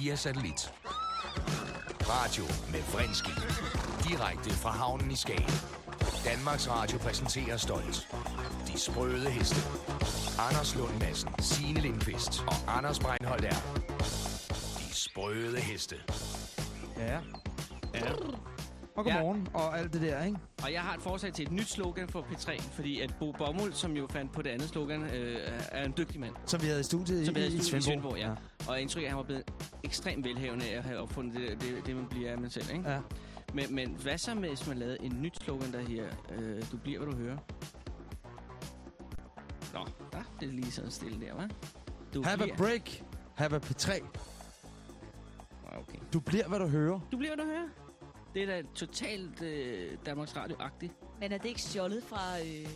via satellit. Radio med Vrindski. Direkte fra havnen i Skagen. Danmarks Radio præsenterer stolt. De sprøde heste. Anders Lund Madsen, Signe Lindqvist og Anders Breinholt er. De sprøde heste. Ja. Ja. Og godmorgen ja. og alt det der, ikke? Og jeg har et forslag til et nyt slogan for P3, fordi at Bo Bommel, som jo fandt på det andet slogan, øh, er en dygtig mand. Som vi havde i studiet Som i, vi havde i i studiet i Svendborg. Svendborg, ja. Og jeg indtryk af, at han var blevet ekstremt velhavende at have opfundet det, det, det man bliver af man selv, ikke? Ja. Men, men hvad så med, hvis man lavede en nyt slogan, der her, øh, du bliver, hvad du hører? Nå, der det lige sådan stille der, hva'? Du Have bliver... a break. Have a P3. Nå, Okay. Du bliver, hvad du hører. Du bliver, hvad du hører? Det er da totalt øh, Danmarks Radio-agtigt. Men er det ikke stjålet fra øh,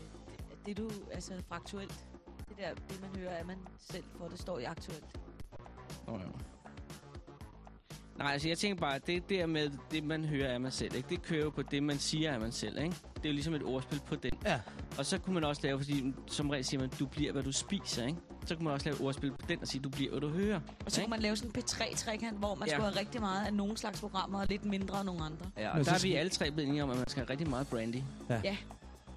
det, du, altså fra aktuelt? Det der, det man hører, er man selv for, det står i aktuelt. Nå, ja. Nej, altså jeg tænker bare, at det der med det, man hører af man selv, ikke? det kører jo på det, man siger af man selv. Ikke? Det er jo ligesom et ordspil på den. Ja. Og så kunne man også lave, fordi som regel siger man, du bliver, hvad du spiser. Ikke? Så kunne man også lave et ordspil på den og sige, du bliver, hvad du hører. Og så ikke? kunne man lave sådan en P3-trækant, hvor man Ja. ja. skulle have rigtig meget af nogle slags programmer, og lidt mindre af nogle andre. Ja, og Men der så er vi alle tre blevet enige om, at man skal have rigtig meget brandy.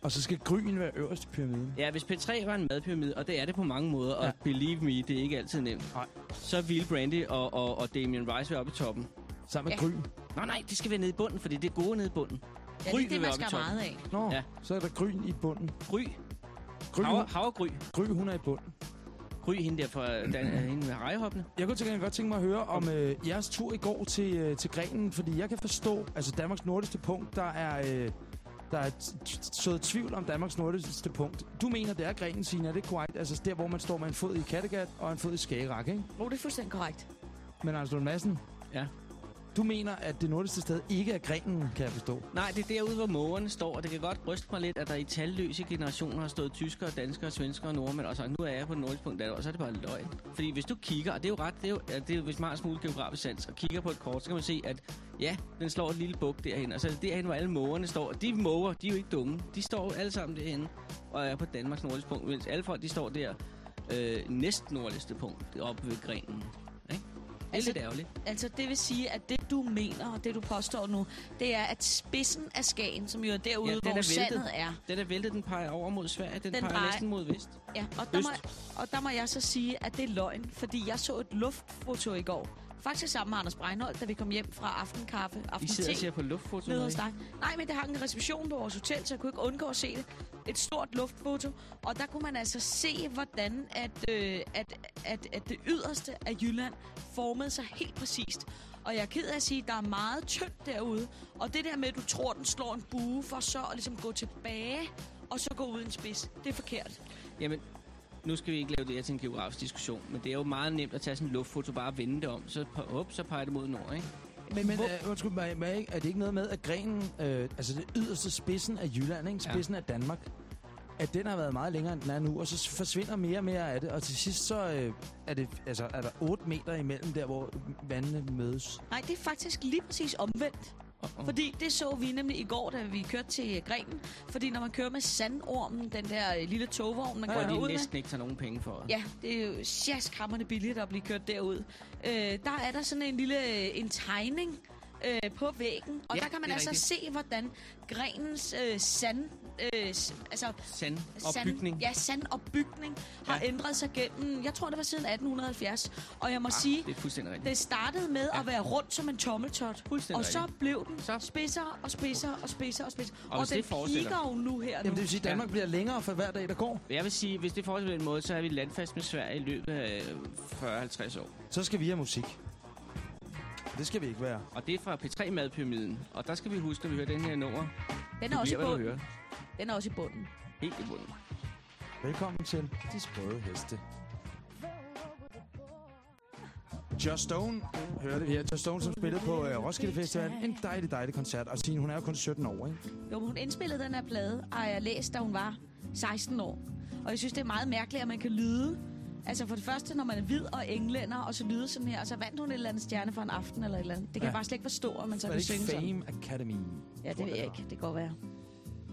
Og så skal gryen være øverst i pyramiden. Ja, hvis P3 var en madpyramide, og det er det på mange måder, og Ja. believe me, det er ikke altid nemt, Nej. så ville Brandy og, og, og Damien Rice være oppe i toppen. Sammen med Ja. gryn. Nå nej, det skal være nede i bunden, fordi det er gode nede i bunden. Ja, Gry det er det, man skal meget af. Nå, Ja. så er der gryn i bunden. Gry. Gry, Hav, hun, havregry. gry, hun er i bunden. Gry, hende der fra Dan, øh, hende med rejehoppene. Jeg kunne til gengæld godt tænke mig at høre om øh, jeres tur i går til, øh, til Grenen, fordi jeg kan forstå, altså Danmarks nordligste punkt, der er, øh, der er sået tvivl om Danmarks nordligste punkt. Du mener, det er Grenen, Signe, er det korrekt? Altså der, hvor man står med en fod i Kattegat og en fod i Skagerrak, ikke? Oh, det er fuldstændig korrekt. Men Anders Lund Madsen, Ja du mener, at det nordligste sted ikke er Grenen, kan jeg forstå. Nej, det er derude, hvor mågerne står, og det kan godt ryste mig lidt, at der i talløse generationer har stået tyskere, danskere, svenskere og nordmænd, og så nu er jeg på den nordligste punkt, og så er det bare løgn. Fordi hvis du kigger, og det er jo ret, det er jo, det er jo hvis man har smule geografisk sans, og kigger på et kort, så kan man se, at ja, den slår et lille buk derhen, og så er det derhen, hvor alle mågerne står. De måger, de er jo ikke dumme. De står alle sammen derhen, og er på Danmarks nordligste punkt, mens alle folk, de står der øh, næst nordligste punkt, oppe ved grenen. Er Altså- lidt ærgerligt. Altså, det vil sige, at det, du mener, og det, du påstår nu, det er, at spidsen af Skagen, som jo er derude, Ja, den er hvor væltet. sandet er, Den er væltet, den peger over mod Sverige, den, den peger drejer- næsten mod vest. Ja, og der, må, og der må jeg så sige, at det er løgn, fordi jeg så et luftfoto i går. Faktisk sammen med Anders Breinholt, da vi kom hjem fra aftenkaffe, Vi sidder og aften ser på luftfoto. nede hos dig. Nej, men det hang en reception på vores hotel, så jeg kunne ikke undgå at se det. Et stort luftfoto, og der kunne man altså se, hvordan at, øh, at, at, at det yderste af Jylland formede sig helt præcist. Og jeg er ked af at sige, at der er meget tyndt derude. Og det der med, at du tror, den slår en bue, for så at ligesom gå tilbage, og så gå ud i en spids, det er forkert. Jamen, nu skal vi ikke lave det her til en geografisk diskussion, men det er jo meget nemt at tage sådan en luftfoto, bare og vende det om, så, op, så peger det mod nord, ikke? Men, men uh, undskyld mig, men er ikke- er det ikke noget med, at grenen, øh, altså det yderste spidsen af Jylland, ikke? spidsen ja. af Danmark, at den har været meget længere, end den er nu, og så forsvinder mere og mere af det, og til sidst så øh, er, det, altså, er der 8 meter imellem der, hvor vandene mødes. Nej, det er faktisk lige præcis omvendt. Uh-uh. Fordi det så vi nemlig i går, da vi kørte til Grenen. Fordi når man kører med sandormen, den der øh, lille togvogn, man kører ud med... næsten ikke tager nogen penge for. Ja, det er jo sjaskrammerende billigt at blive kørt derud. Øh, der er der sådan en lille øh, en tegning øh, på væggen, og Ja, der kan man altså rigtigt. se, hvordan grenens øh, sand... Øh, altså, Sand og sand, bygning. Ja, sand og bygning har Ja. ændret sig gennem, jeg tror det var siden 1870. Og jeg må Ah, sige, det er fuldstændig rigtigt. det startede med Ja. at være rundt som en tommeltot. Og så rigtigt. blev den Så- spidsere og spidsere og spidsere og spidsere. Og Og, den kigger jo nu her Jamen nu. det vil sige, at Danmark ja. bliver længere for hver dag, der går. Jeg vil sige, hvis det fortsætter på den måde, så er vi landfast med Sverige i løbet af 40-50 år. Så skal vi have musik. Det skal vi ikke være. Og det er fra P3-madpyramiden. Og der skal vi huske, når vi hører den her nummer. Den er også i bunden. hører. Den er også i bunden. Helt i bunden. Velkommen til De Sprøde Heste. Just Stone hørte vi her. Just Stone, som spillede på uh, Roskilde Festival. En dejlig, dejlig koncert. Og Signe, hun er jo kun 17 år, ikke? Jo, men hun indspillede den her plade, og jeg læste, da hun var 16 år. Og jeg synes, det er meget mærkeligt, at man kan lyde... Altså for det første, når man er hvid og englænder, og så lyde sådan her, og så vandt hun et eller andet stjerne for en aften eller et eller andet. Det kan Ja. jeg bare slet ikke forstå, at man så kan synge sådan. Fame Academy? Ja, det ved jeg ikke. Det kan godt være.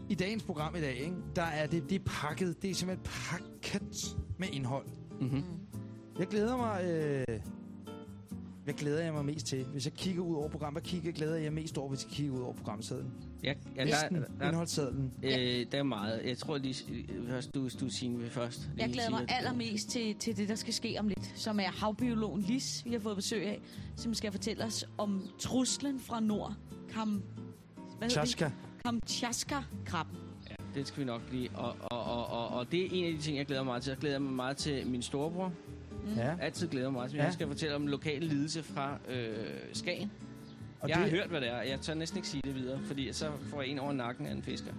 I dagens program i dag, ikke? der er det, det er pakket. Det er simpelthen pakket med indhold. Mm-hmm. Jeg glæder mig... Øh... Hvad glæder jeg mig mest til? Hvis jeg kigger ud over programmet, hvad kigger, glæder jeg mest over, hvis jeg kigger ud over programsedlen? Ja, ja, der, Listen, der, der, indholdssedlen. øh, der er meget. Jeg tror lige, først du, du Signe, vil først. Jeg glæder mig allermest til, til det, der skal ske om lidt, som er havbiologen Lis, vi har fået besøg af, som skal fortælle os om truslen fra nord. Kam, hvad? Chaska. Kamchatka-krabben. Ja, det skal vi nok lige. Og, og, og, og, og det er en af de ting, jeg glæder mig meget til. Jeg glæder mig meget til min storebror. Ja. Altid glæder mig meget til. Ja. Jeg skal fortælle om lokal lidelse fra øh, Skagen. Og jeg det, har hørt, hvad det er. Jeg tør næsten ikke sige det videre, fordi så får jeg en over nakken af en fisker.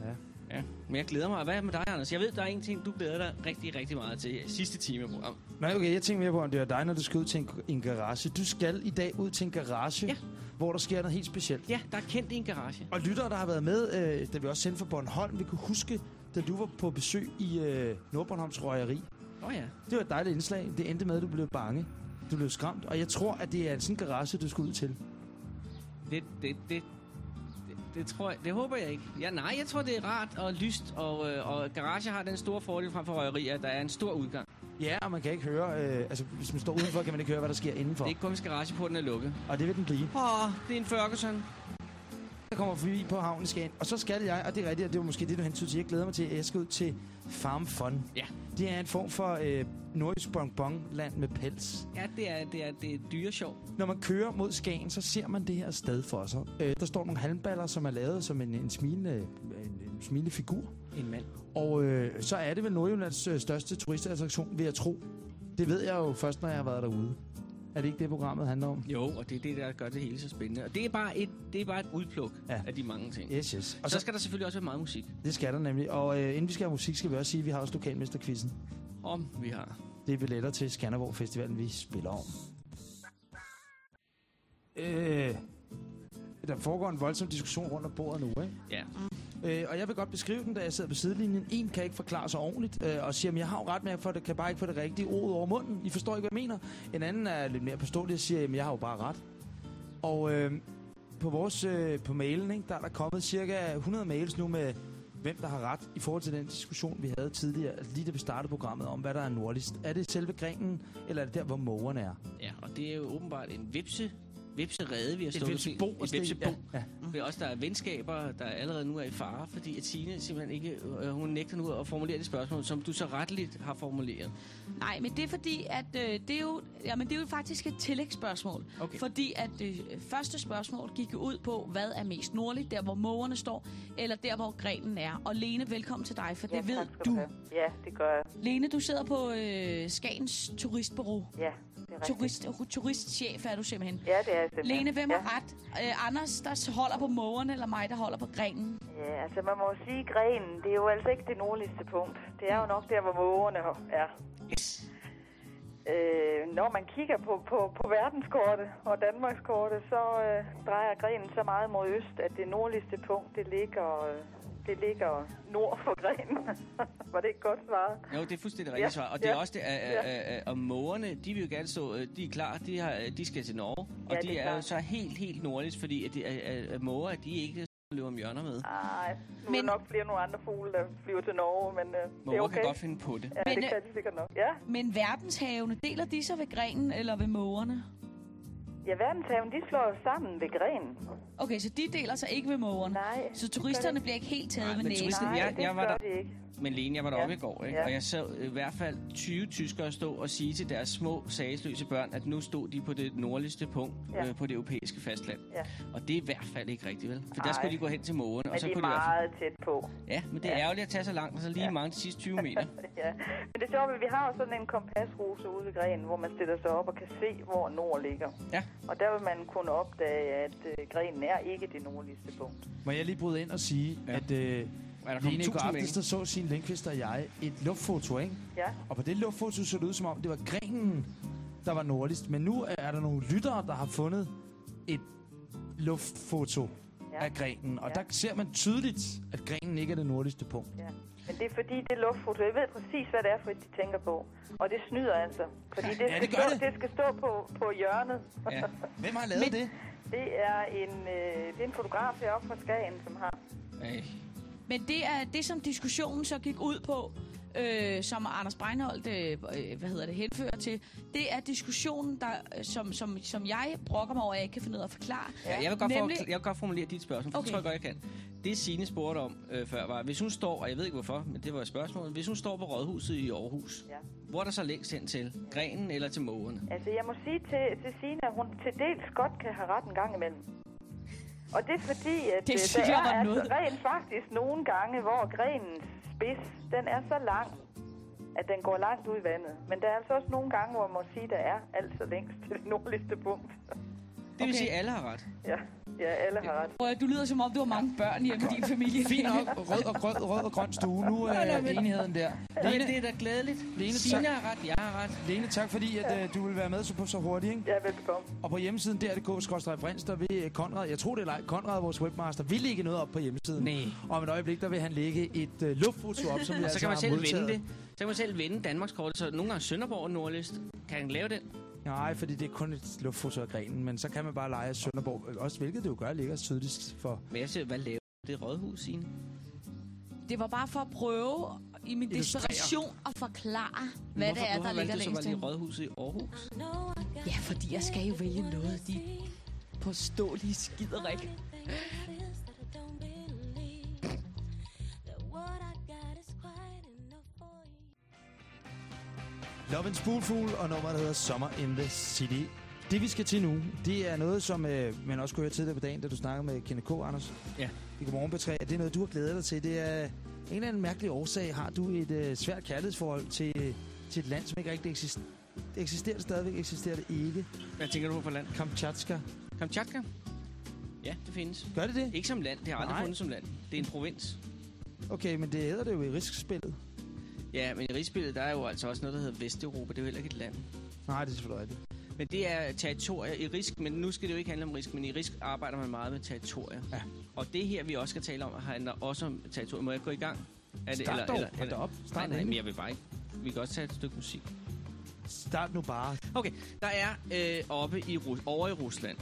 Ja. Ja, men jeg glæder mig. Hvad er med dig, Anders? Jeg ved, der er en ting, du glæder dig rigtig, rigtig meget til sidste time af programmet. Nej, okay, jeg tænker mere på, om det er dig, når du skal ud til en, en garage. Du skal i dag ud til en garage, Ja. hvor der sker noget helt specielt. Ja, der er kendt i en garage. Og lyttere, der har været med, øh, da vi også sendte fra Bornholm, vi kunne huske, da du var på besøg i øh, Nordbornholms Røgeri. Oh, ja. Det var et dejligt indslag. Det endte med, at du blev bange. Du blev skræmt. Og jeg tror, at det er sådan en garage, du skal ud til. Det, det, det, det, det tror jeg, det håber jeg ikke. Ja, nej, jeg tror, det er rart og lyst, og, øh, og garage har den store fordel frem for røgeri, at der er en stor udgang. Ja, og man kan ikke høre... Øh, altså, hvis man står udenfor, kan man ikke høre, hvad der sker indenfor. Det er ikke kun, hvis garageporten er lukket. Og det vil den blive. Åh, det er en Ferguson. Jeg kommer forbi på havnen i Skagen. Og så skal jeg, og det er rigtigt, og det var måske det, du hentede til. Jeg glæder mig til, at jeg skal ud til Farm Fun. Ja. Det er en form for øh, nordisk bonbonland med pels. Ja, det er, det er, det er dyre sjov. Når man kører mod Skagen, så ser man det her sted for sig. Øh, der står nogle halmballer, som er lavet som en, en, smilende, en, en smilende figur. En mand. Og øh, så er det vel Nordjyllands øh, største turistattraktion, vil jeg tro. Det ved jeg jo først, når jeg har været derude. Er det ikke det, programmet handler om? Jo, og det er det, der gør det hele så spændende. Og det er bare et, det er bare et udpluk Ja. af de mange ting. Yes, yes. Og så, så, skal der selvfølgelig også være meget musik. det skal der nemlig. Og øh, inden vi skal have musik, skal vi også sige, at vi har også lokalmesterquizzen. Om vi har. Det er billetter til Skanderborg Festivalen, vi spiller om. Øh, der foregår en voldsom diskussion rundt om bordet nu, ikke? Ja. Øh, og jeg vil godt beskrive den, da jeg sidder på sidelinjen. En kan ikke forklare sig ordentligt, øh, og siger, at jeg har jo ret med, for det kan bare ikke få det rigtige ord over munden. I forstår ikke, hvad jeg mener. En anden er lidt mere påståelig og siger, at jeg har jo bare ret. Og øh, på vores øh, på mailen, ikke, der er der kommet cirka 100 mails nu med, hvem der har ret i forhold til den diskussion, vi havde tidligere, altså lige da vi startede programmet om, hvad der er nordligst. Er det selve grenen, eller er det der, hvor mågerne er? Ja, og det er jo åbenbart en vipse, vipserede, vi har Et stået vipsebo. Et vipsebo. Ja, ja. Er også, der er venskaber, der allerede nu er i fare, fordi at Tine simpelthen ikke, øh, hun nægter nu at formulere det spørgsmål, som du så retteligt har formuleret. Nej, men det er fordi, at øh, det, er jo, jamen, det er jo faktisk et tillægsspørgsmål. Okay. Fordi at det øh, første spørgsmål gik jo ud på, hvad er mest nordligt, der hvor mågerne står, eller der hvor grenen er. Og Lene, velkommen til dig, for det ved du. have. Ja, det gør jeg. Lene, du sidder på øh, Skagens turistbureau. Ja, det er rigtigt. Turist, turistchef er du simpelthen. Ja, det er simpelthen. Lene, hvem ja. har ret? Øh, Anders, der holder på mågerne, eller mig, der holder på grenen? Ja, altså man må jo sige, grenen, det er jo altså ikke det nordligste punkt. Det er jo nok der, hvor mågerne er. Yes. Øh, når man kigger på, på, på verdenskortet og Danmarkskortet, så øh, drejer grenen så meget mod øst, at det nordligste punkt, det ligger, øh, det ligger nord for grenen. Var det ikke godt svaret? Jo, det er fuldstændig rigtigt Ja, svar. Og det er ja, også det, at, ja. at, at, at mågerne, de vil jo gerne stå, øh, de er klar, de, har, de skal til Norge. Og Ja, de det er er, jo så helt, helt nordligt, fordi at, de, at, måger, de ikke løber om hjørner med. Nej, nu men... er nok flere nogle andre fugle, der flyver til Norge, men øh, det er Måger okay. kan godt finde på det. Ja, Men, det øh, kan de sikkert nok. Ja, Men verdenshavene, deler de sig ved grenen eller ved mågerne? Ja verdenshaven, de slår jo sammen ved grenen. Okay, så de deler sig ikke ved mågerne. Nej. Så turisterne bliver ikke helt taget Nej, ved men næsen. Nej, jeg- det jeg var gør der- de ikke. Men Lene, jeg var deroppe Ja. i går, ikke? Ja. og jeg så i hvert fald 20 tyskere stå og sige til deres små, sagsløse børn, at nu stod de på det nordligste punkt Ja. øh, på det europæiske fastland. Ja. Og det er i hvert fald ikke rigtigt, vel? For der Nej. skulle de gå hen til mågerne, og Men så de er kunne de i hvert fald... meget tæt på. Ja, men det er Ja. ærgerligt at tage så langt, og så lige Ja. mange de sidste 20 meter. ja. Men det er at vi har jo sådan en kompasrute ude ved grenen, hvor man stiller sig op og kan se, hvor nord ligger. Ja. Og der vil man kunne opdage, at øh, grenen er ikke det nordligste punkt. Må jeg lige bryde ind og sige, ja. at øh, Er der i går tusind aftes, der så sin Lindqvist og jeg et luftfoto, ikke? Ja, Og på det luftfoto så det ud som om, det var grenen, der var nordligst. Men nu er der nogle lyttere, der har fundet et luftfoto Ja. af grenen. Og Ja. der ser man tydeligt, at grenen ikke er det nordligste punkt. ja. Men det er fordi, det luftfoto, jeg ved præcis, hvad det er, for de tænker på. Og det snyder altså. Fordi det, Ja, skal, det stå, det. det skal stå på, på hjørnet. Ja. Hvem har lavet Men- det? Det er en, øh, det er en fotograf heroppe fra Skagen, som har. Ej. Men det er det, som diskussionen så gik ud på. øh, som Anders Breinholt, øh, øh, hvad hedder det, henfører til, det er diskussionen, der, øh, som, som, som jeg brokker mig over, at jeg ikke kan finde ud af at forklare. Ja, jeg, vil godt Nemlig- for, jeg vil godt formulere dit spørgsmål, for okay. Okay. det tror jeg godt, jeg kan. Det Signe spurgte om øh, før var, hvis hun står, og jeg ved ikke hvorfor, men det var et spørgsmål, hvis hun står på Rådhuset i Aarhus, Ja. hvor er der så længst hen til? Grenen eller til mågerne? Altså, jeg må sige til, til Signe, at hun til dels godt kan have ret en gang imellem. Og det er fordi, at Det øh, der er altså noget. rent faktisk nogle gange, hvor grenens spids, den er så lang, at den går langt ud i vandet. Men der er altså også nogle gange, hvor man må sige, der er altså længst til det nordligste punkt. Det vil Okay. sige, at alle har ret. ja, ja, alle har ret. Prøv Du lyder som om, du har mange børn hjemme i din familie. Fint nok. Rød og, grøn, rød og grøn stue. Nu er enigheden der. Lene, Lene, det er da glædeligt. Lene, Signe tak. har ret, jeg har ret. Lene, tak fordi at, øh, du vil være med så, på så hurtigt. Ikke? Ja, velbekomme. Og på hjemmesiden der.dk-vrins, der vil øh, Konrad, jeg tror det er Leif, Konrad, vores webmaster, vil lægge noget op på hjemmesiden. Nej. Og om et øjeblik, der vil han lægge et øh, luftfoto op, som vi Og så altså kan man selv modtaget. vende det. Så kan man selv vende Danmarkskortet, så nogle gange Sønderborg og Nordlist. Kan han lave den? Nej, fordi det er kun et luftfoto af grenen, men så kan man bare lege Sønderborg, også hvilket det jo gør, ligger tydeligst for Men jeg siger, hvad laver det rådhus, Signe? Det var bare for at prøve i min desperation at forklare, hvad Hvorfor- det er, der hvorfor ligger valgte du så længst bare lige rådhuset i Aarhus? Ja, fordi jeg skal jo vælge noget, de påståelige skiderik. Love and Spoonful og nummeret, der hedder Summer in the City. Det vi skal til nu, det er noget, som øh, man også kunne høre tidligere på dagen, da du snakkede med Kenneth K. Anders. Ja. I Godmorgen P3. Det er noget, du har glædet dig til. Det er en eller anden mærkelig årsag. Har du et øh, svært kærlighedsforhold til, til et land, som ikke rigtig eksisterer? Eksisterer det stadigvæk? Eksisterer det ikke? Hvad tænker du på for land? Kamchatka. Kamchatka? Ja, det findes. Gør det det? Ikke som land. Det har aldrig Nej. fundet som land. Det er en provins. Okay, men det hedder det jo i riskspillet. Ja, men i rigsspillet, der er jo altså også noget, der hedder Vesteuropa. Det er jo heller ikke et land. Nej, det er selvfølgelig rigtigt. Men det er territorier i risk, men nu skal det jo ikke handle om risk, men i risk arbejder man meget med territorier. Ja. Og det her, vi også skal tale om, handler også om territorier. Må jeg gå i gang? Er det, Start dog. Hold da op. Nej, Start nej, endelig. men jeg vil bare ikke. Vi kan også tage et stykke musik. Start nu bare. Okay, der er øh, oppe i Rus- over i Rusland.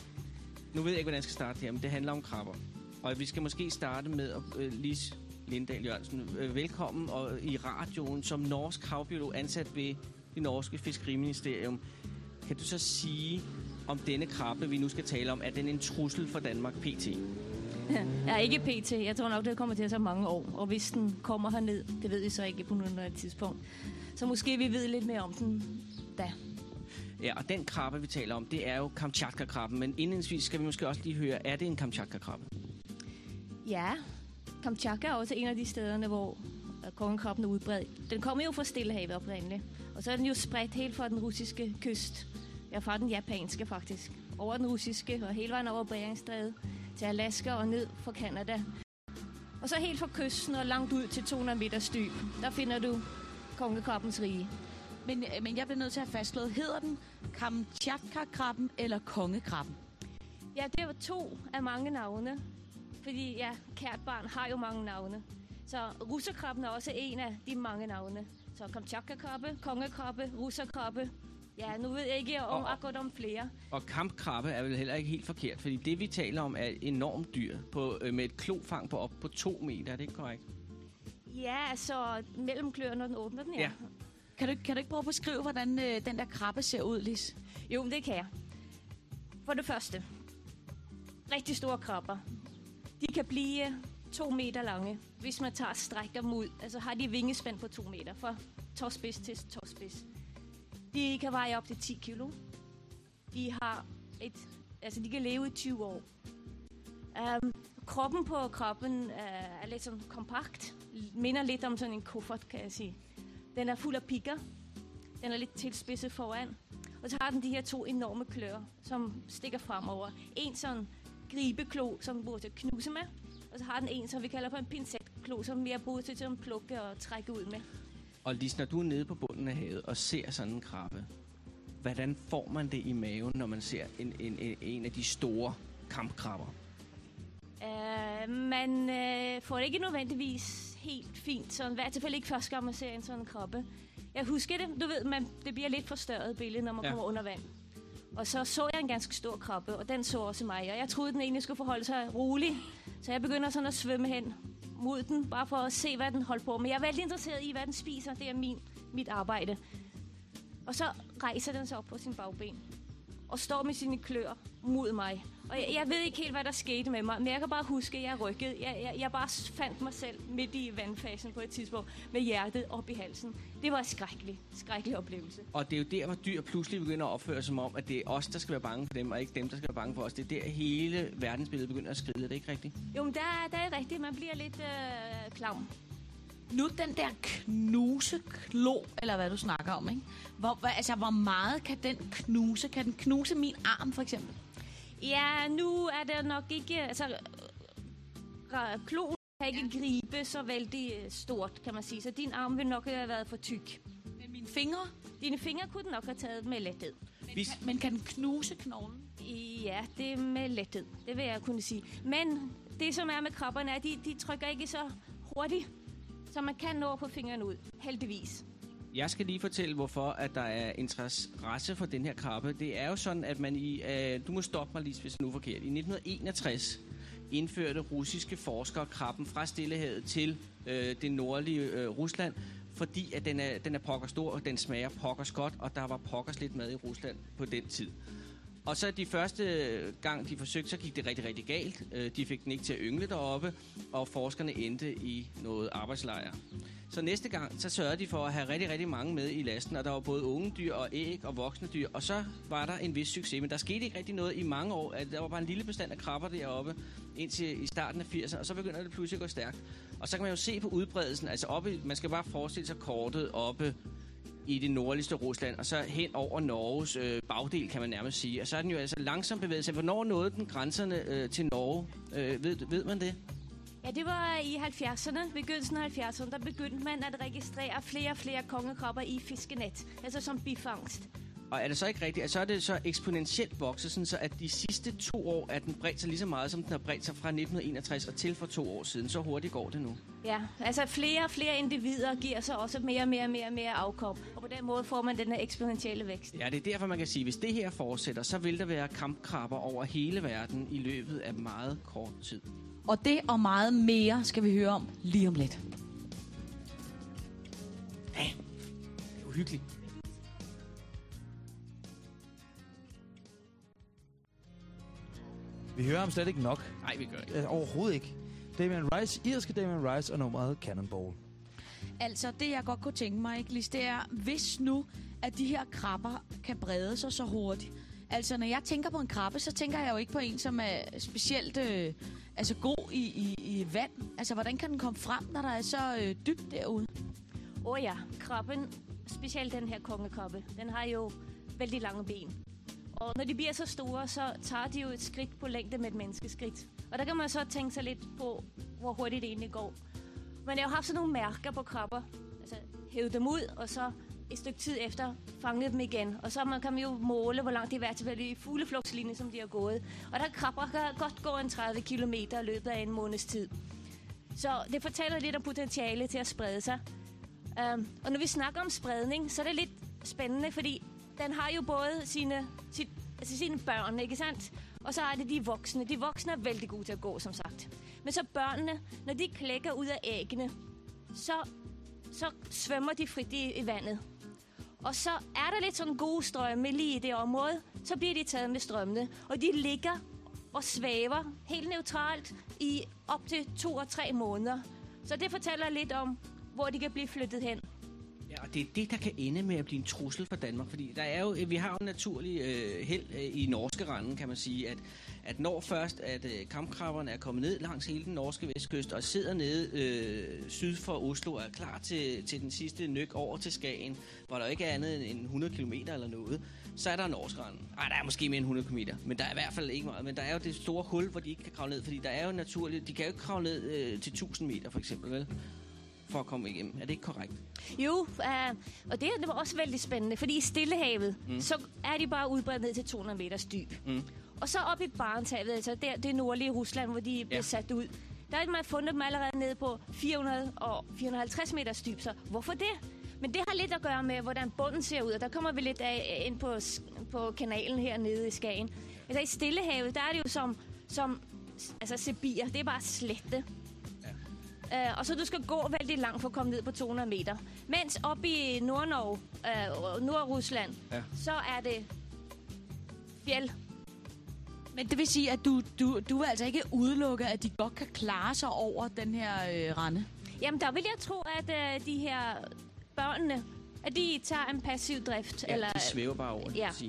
Nu ved jeg ikke, hvordan jeg skal starte her, men det handler om krabber. Og vi skal måske starte med at øh, Lis Lindahl Jørgensen. Øh, velkommen og i radioen som norsk havbiolog ansat ved det norske fiskeriministerium. Kan du så sige om denne krabbe, vi nu skal tale om, er den en trussel for Danmark PT? Er ikke PT. Jeg tror nok, det kommer til at tage mange år. Og hvis den kommer herned, det ved vi så ikke på noget tidspunkt. Så måske vi ved lidt mere om den da. Ja, og den krabbe, vi taler om, det er jo Kamchatka-krabben. Men indledningsvis skal vi måske også lige høre, er det en Kamchatka-krabbe? Ja, Kamchatka er også en af de stederne, hvor øh, kongekrabben er udbredt. Den kommer jo fra Stillehavet oprindeligt. Og så er den jo spredt helt fra den russiske kyst. Ja, fra den japanske faktisk. Over den russiske og hele vejen over Beringstrædet til Alaska og ned fra Kanada. Og så helt fra kysten og langt ud til 200 meters dyb, der finder du kongekrabbens rige. Men, øh, men jeg bliver nødt til at have fastslået, hedder den Kamchatka-krabben eller kongekrabben? Ja, det jo to af mange navne. Fordi ja, kært barn har jo mange navne. Så russerkrabben er også en af de mange navne. Så Kamchatka-krabbe, kongekrabbe, russerkrabbe. Ja, nu ved jeg ikke om Og- akkurat om flere. Og kampkrabbe er vel heller ikke helt forkert, fordi det, vi taler om, er et enormt dyr på, øh, med et klofang på op på to meter. Er det ikke korrekt? Ja, altså mellem kløerne, når den åbner den, ja. Ja. Kan du, ikke- kan du ikke prøve at beskrive, hvordan øh, den der krabbe ser ud, Lis? Jo, men det kan jeg. For det første. Rigtig store krabber. De kan blive to meter lange, hvis man tager og strækker dem ud. Altså har de vingespænd på to meter, fra tåspids til tåspids. De kan veje op til 10 kilo. De har et, altså de kan leve i 20 år. Um, kroppen på kroppen uh, er lidt sådan kompakt. Minder lidt om sådan en kuffert, kan jeg sige. Den er fuld af pigger. Den er lidt tilspidset foran. Og så har den de her to enorme klør, som stikker fremover. En sådan gribeklo, som den bruger til at knuse med. Og så har den en, som vi kalder for en pincetklo, som vi har brugt til at plukke og trække ud med. Og lige når du er nede på bunden af havet og ser sådan en krabbe, hvordan får man det i maven, når man ser en, en, en, en af de store kampkrabber? Uh, man uh, får det ikke nødvendigvis helt fint, sådan, i hvert fald ikke første gang, man ser en sådan krabbe. Jeg husker det, du ved, man, det bliver lidt forstørret billede, når man ja. kommer under vand. Og så så jeg en ganske stor krabbe, og den så også mig. Og jeg troede, den egentlig skulle forholde sig rolig. Så jeg begynder sådan at svømme hen mod den, bare for at se, hvad den holdt på med. Jeg er veldig interesseret i, hvad den spiser. Det er min, mit arbejde. Og så rejser den sig op på sin bagben og står med sine klør mod mig. Og jeg, jeg ved ikke helt, hvad der skete med mig, men jeg kan bare huske, at jeg rykkede. Jeg, jeg, jeg bare fandt mig selv midt i vandfasen på et tidspunkt med hjertet op i halsen. Det var en skrækkelig, skrækkelig oplevelse. Og det er jo der, hvor dyr pludselig begynder at opføre sig som om, at det er os, der skal være bange for dem, og ikke dem, der skal være bange for os. Det er der, hele verdensbilledet begynder at skride. Er det ikke rigtigt? Jo, men der, der er rigtigt. Man bliver lidt øh, klam. Nu den der knuseklo, eller hvad du snakker om, ikke? Hvor, hvor, altså, hvor meget kan den knuse? Kan den knuse min arm, for eksempel? Ja, nu er det nok ikke... Altså, øh, kloen kan ikke gribe så vældig øh, stort, kan man sige. Så din arm vil nok have været for tyk. Men mine fingre? Dine fingre kunne den nok have taget med lethed. Hvis, Men, men kan den knuse knoglen? Ja, det er med lethed. Det vil jeg kunne sige. Men det, som er med krabberne, er, at de, de trykker ikke så hurtigt, så man kan nå på fingrene ud. Heldigvis. Jeg skal lige fortælle, hvorfor at der er interesse for den her krabbe. Det er jo sådan, at man i... Øh, du må stoppe mig lige, hvis nu er forkert. I 1961 indførte russiske forskere krabben fra Stillehavet til øh, det nordlige øh, Rusland, fordi at den er, den er pokker stor, og den smager pokkers godt, og der var pokkers lidt mad i Rusland på den tid. Og så de første gang, de forsøgte, så gik det rigtig, rigtig galt. Øh, de fik den ikke til at yngle deroppe, og forskerne endte i noget arbejdslejr. Så næste gang, så sørgede de for at have rigtig, rigtig mange med i lasten, og der var både unge dyr og æg og voksne dyr, og så var der en vis succes. Men der skete ikke rigtig noget i mange år. Der var bare en lille bestand af krabber deroppe, indtil i starten af 80'erne, og så begynder det pludselig at gå stærkt. Og så kan man jo se på udbredelsen, altså oppe, man skal bare forestille sig kortet oppe i det nordligste Rusland, og så hen over Norges øh, bagdel, kan man nærmest sige. Og så er den jo altså langsomt bevæget sig. Hvornår nåede den grænserne øh, til Norge? Øh, ved, ved man det? Ja, det var i 70'erne, begyndelsen af 70'erne, der begyndte man at registrere flere og flere kongekropper i fiskenet, altså som bifangst. Og er det så ikke rigtigt, at så er det så eksponentielt vokset, sådan så at de sidste to år er den bredt sig lige så meget, som den har bredt sig fra 1961 og til for to år siden. Så hurtigt går det nu. Ja, altså flere og flere individer giver så også mere og mere og mere, mere afkom. Og på den måde får man den her eksponentielle vækst. Ja, det er derfor, man kan sige, at hvis det her fortsætter, så vil der være kampkrabber over hele verden i løbet af meget kort tid. Og det og meget mere skal vi høre om lige om lidt. Det er uhyggeligt. Vi hører ham slet ikke nok. Nej, vi gør ikke. Øh, overhovedet ikke. Damian Rice, irske Damian Rice og nummeret Cannonball. Altså, det jeg godt kunne tænke mig, ikke, Lis, det er, hvis nu, at de her krabber kan brede sig så hurtigt. Altså, når jeg tænker på en krabbe, så tænker jeg jo ikke på en, som er specielt øh, altså god i, i, i vand. Altså, hvordan kan den komme frem, når der er så øh, dybt derude? Åh oh ja, krabben, specielt den her kongekrabbe, den har jo vældig lange ben. Og når de bliver så store, så tager de jo et skridt på længde med et menneskeskridt. Og der kan man så tænke sig lidt på, hvor hurtigt det egentlig går. Men jeg har haft sådan nogle mærker på krabber. Altså hævet dem ud, og så et stykke tid efter fanget dem igen. Og så man kan man jo måle, hvor langt de er til i fugleflugtslinje, som de har gået. Og der krabber kan godt gå en 30 km i løbet af en måneds tid. Så det fortæller lidt om potentiale til at sprede sig. Um, og når vi snakker om spredning, så er det lidt spændende, fordi den har jo både sine, sit, altså sine børn, ikke sandt? Og så er det de voksne. De voksne er vældig gode til at gå, som sagt. Men så børnene, når de klækker ud af æggene, så, så svømmer de frit i, i vandet. Og så er der lidt sådan gode strømme lige i det område, så bliver de taget med strømmene. Og de ligger og svæver helt neutralt i op til to og tre måneder. Så det fortæller lidt om, hvor de kan blive flyttet hen. Og det er det, der kan ende med at blive en trussel for Danmark, fordi der er jo, øh, vi har jo en naturlig øh, held øh, i norske randen, kan man sige, at, at når først, at øh, kampkrabberne er kommet ned langs hele den norske vestkyst og sidder nede øh, syd for Oslo og er klar til, til den sidste nyk over til Skagen, hvor der ikke er andet end 100 km eller noget, så er der norsk randen. Ej, der er måske mere end 100 km, men der er i hvert fald ikke meget. Men der er jo det store hul, hvor de ikke kan kravle ned, fordi der er jo naturligt, de kan jo ikke kravle ned øh, til 1000 meter for eksempel, vel? For at komme igennem. Er det ikke korrekt? Jo, uh, og det, det var også vældig spændende, fordi i Stillehavet, mm. så er de bare udbredt ned til 200 meters dyb. Mm. Og så op i Barentshavet, altså der, det nordlige Rusland, hvor de blev Ja. sat ud, der har man fundet dem allerede nede på 400 og 450 meters dyb. Så hvorfor det? Men det har lidt at gøre med, hvordan bunden ser ud, og der kommer vi lidt af, ind på, på kanalen hernede i Skagen. Altså i Stillehavet, der er det jo som, som altså Sibir, det er bare slette. Uh, og så du skal gå vældig langt for at komme ned på 200 meter. Mens oppe i Nordnorge, uh, Nordrusland, Ja. så er det fjeld. Men det vil sige, at du, du, du vil altså ikke udelukke, at de godt kan klare sig over den her øh, rende? Jamen, der vil jeg tro, at uh, de her børnene, at de tager en passiv drift. Ja, eller, de svæver bare over Ja. ja.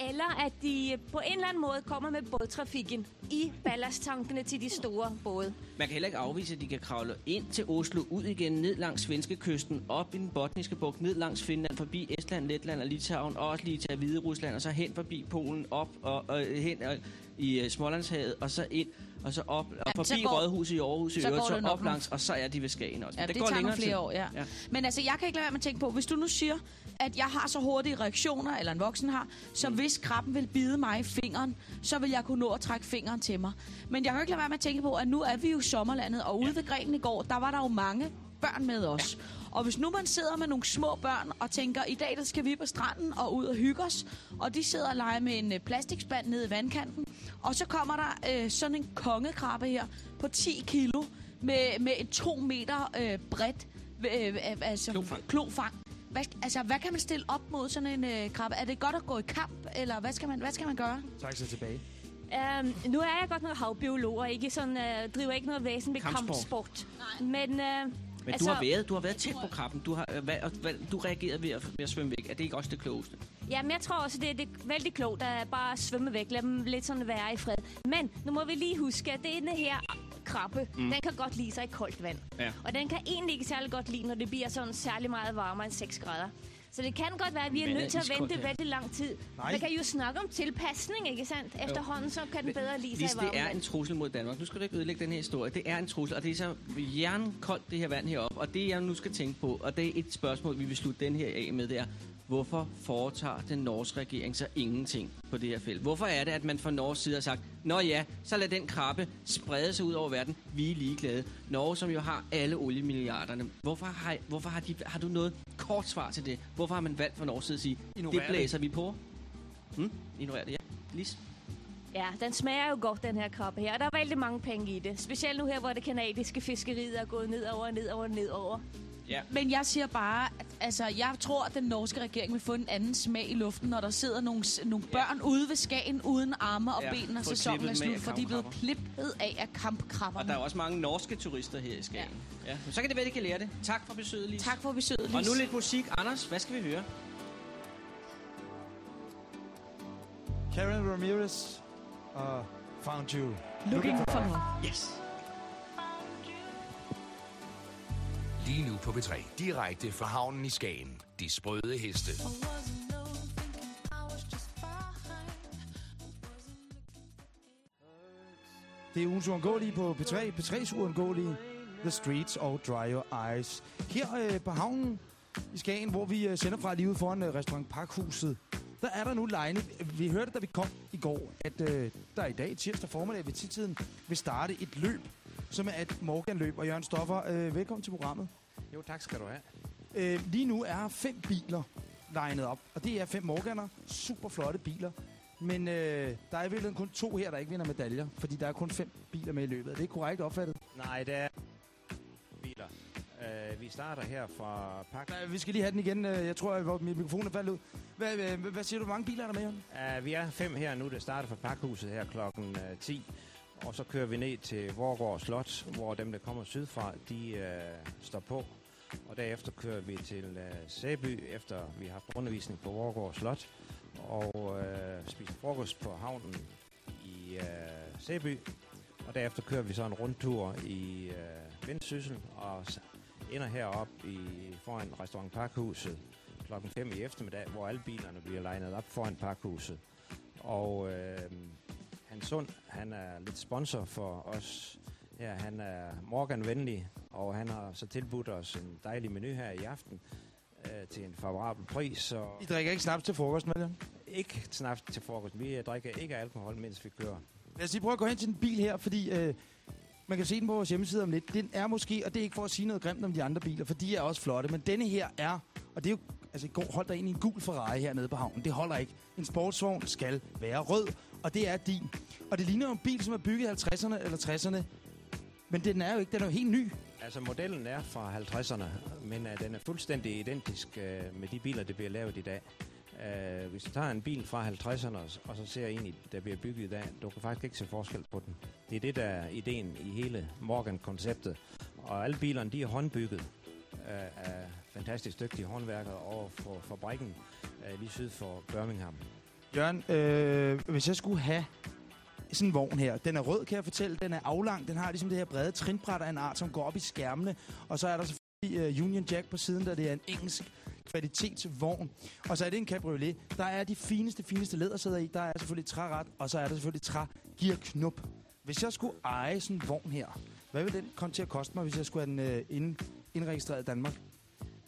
Eller at de på en eller anden måde kommer med bådtrafikken i ballasttankene til de store både. Man kan heller ikke afvise, at de kan kravle ind til Oslo, ud igen, ned langs svenske kysten, op i den botniske bugt, ned langs Finland, forbi Estland, Letland og Litauen, og også lige til Hvide Rusland, og så hen forbi Polen, op og, og hen og, i uh, Smålandshavet, og så ind, og så op, og Ja, så forbi går- Rådhuset i Aarhus i så øvrigt, så op langs, og så er de ved Skagen også. Ja, det, det går tager længere flere tid. år, ja. Ja. ja. Men altså, jeg kan ikke lade være med at tænke på, hvis du nu siger, at jeg har så hurtige reaktioner, eller en voksen har, så hvis krabben vil bide mig i fingeren, så vil jeg kunne nå at trække fingeren til mig. Men jeg kan jo ikke lade være med at tænke på, at nu er vi jo i sommerlandet, og ude ved Grenen i går, der var der jo mange børn med os. Og hvis nu man sidder med nogle små børn og tænker, i dag der skal vi på stranden og ud og hygge os, og de sidder og leger med en øh, plastikspand nede i vandkanten, og så kommer der øh, sådan en kongekrabbe her på 10 kilo med, med et 2 meter øh, bredt øh, øh, altså, Klofang. klofang. Hvad, altså, hvad kan man stille op mod sådan en øh, krabbe? Er det godt at gå i kamp, eller hvad skal man, hvad skal man gøre? Tak så tilbage. Um, nu er jeg godt nok havbiolog, og ikke sådan, uh, driver ikke noget væsen med Kampsport. kampsport. Men, uh, Men altså, du, har været, du har været tæt på krabben. Du har, øh, hvad, hvad, du reagerede ved at, ved at svømme væk. Er det ikke også det klogeste? Jamen, jeg tror også, det er, det er vældig klogt at bare svømme væk. Lad dem lidt sådan være i fred. Men nu må vi lige huske, at denne her krabbe, mm. den kan godt lide sig i koldt vand. Ja. Og den kan egentlig ikke særlig godt lide, når det bliver sådan særlig meget varmere end 6 grader. Så det kan godt være, at vi er Men nødt til at vente ja. vældig lang tid. Nej. Man kan jo snakke om tilpasning, ikke sandt? Efterhånden så kan den bedre lide sig Lis, i varme det er en trussel mod Danmark. Nu skal du ikke ødelægge den her historie. Det er en trussel, og det er så jernkoldt, det her vand heroppe. Og det, jeg nu skal tænke på, og det er et spørgsmål, vi vil slutte den her af med, det er, hvorfor foretager den norske regering så ingenting på det her felt? Hvorfor er det, at man fra Norges side har sagt, Nå ja, så lad den krabbe sprede sig ud over verden. Vi er ligeglade. Norge, som jo har alle oliemilliarderne. Hvorfor har, hvorfor har, de, har du noget kort svar til det? Hvorfor har man valgt fra Norges side at sige, Ignorer det blæser vi på? Hmm? Ignorer det, ja. Lis? Ja, den smager jo godt, den her krabbe her. Og der er vældig mange penge i det. Specielt nu her, hvor det kanadiske fiskeri er gået nedover, nedover, nedover. Ja. Men jeg siger bare, at altså, jeg tror, at den norske regering vil få en anden smag i luften, når der sidder nogle, nogle børn ude ved Skagen uden arme og Ja, ben, og sæsonen er slut, af for de er blevet klippet af af kampkrabber. Og der er også mange norske turister her i Skagen. Ja. Ja. Så kan det være, at de kan lære det. Tak for besøget, Lis. Tak for besøget, Og Lis. nu lidt musik. Anders, hvad skal vi høre? Karen Ramirez og Found You. Looking for love. Yes. Lige nu på B3, direkte fra havnen i Skagen. De sprøde heste. Det er ugens uundgåelige på P3. P3's uundgåelige. The Streets og Dry Your Eyes. Her øh, på havnen i Skagen, hvor vi øh, sender fra lige ude foran øh, restaurant Parkhuset. Der er der nu legnet. Vi hørte, da vi kom i går, at øh, der i dag, tirsdag formiddag ved tidtiden, vil starte et løb, som er et Morgan-løb. Og Jørgen Stoffer, øh, velkommen til programmet. Jo, tak skal du have. Øh, lige nu er fem biler legnet op, og det er fem Morganer. Super flotte biler. Men øh, der er i virkeligheden kun to her, der ikke vinder medaljer, fordi der er kun fem biler med i løbet. Er det korrekt opfattet? Nej, det er biler. Uh, vi starter her fra Pak. Nej, vi skal lige have den igen. Øh, Jeg tror, at min mikrofon er faldet ud. Hvad, hvad, hvad siger du? Hvor mange biler er der med, Jørgen? Uh, vi er fem her nu, der starter fra Pakhuset her klokken uh, 10. Og så kører vi ned til Vorgård Slot, hvor dem, der kommer sydfra, de øh, står på. Og derefter kører vi til øh, Sæby, efter vi har haft undervisning på Vorgård Slot. Og øh, spiser frokost på havnen i øh, Sæby. Og derefter kører vi så en rundtur i øh, Vendsyssel og ender herop i, foran restaurant Parkhuset klokken 5 i eftermiddag, hvor alle bilerne bliver legnet op foran Parkhuset. Og øh, Hans Sund, han er lidt sponsor for os. Ja, han er Morgan-venlig, og han har så tilbudt os en dejlig menu her i aften øh, til en favorabel pris. Så I drikker ikke snaps til frokost, med Jørgen? ikke snaps til frokost. Vi øh, drikker ikke alkohol, mens vi kører. Lad os lige prøve at gå hen til den bil her, fordi øh, man kan se den på vores hjemmeside om lidt. Den er måske, og det er ikke for at sige noget grimt om de andre biler, for de er også flotte, men denne her er, og det er jo, altså i går holdt der en i en gul Ferrari hernede på havnen. Det holder ikke. En sportsvogn skal være rød, og det er din. Og det ligner jo en bil, som er bygget i 50'erne eller 60'erne, men den er jo ikke, den er jo helt ny. Altså, modellen er fra 50'erne, men uh, den er fuldstændig identisk uh, med de biler, der bliver lavet i dag. Uh, hvis du tager en bil fra 50'erne, og, så ser en, i- der bliver bygget i dag, du kan faktisk ikke se forskel på den. Det er det, der er ideen i hele Morgan-konceptet. Og alle bilerne, de er håndbygget uh, af fantastisk dygtige håndværkere over for fabrikken uh, lige syd for Birmingham. Jørgen, øh, hvis jeg skulle have sådan en vogn her, den er rød, kan jeg fortælle, den er aflang, den har ligesom det her brede trinbræt af en art, som går op i skærmene, og så er der selvfølgelig uh, Union Jack på siden, der det er en engelsk kvalitetsvogn. Og så er det en cabriolet. Der er de fineste, fineste lædersæder i. Der er selvfølgelig træret, og så er der selvfølgelig trægearknop. Hvis jeg skulle eje sådan en vogn her, hvad vil den komme til at koste mig, hvis jeg skulle have den øh, ind, indregistreret i Danmark?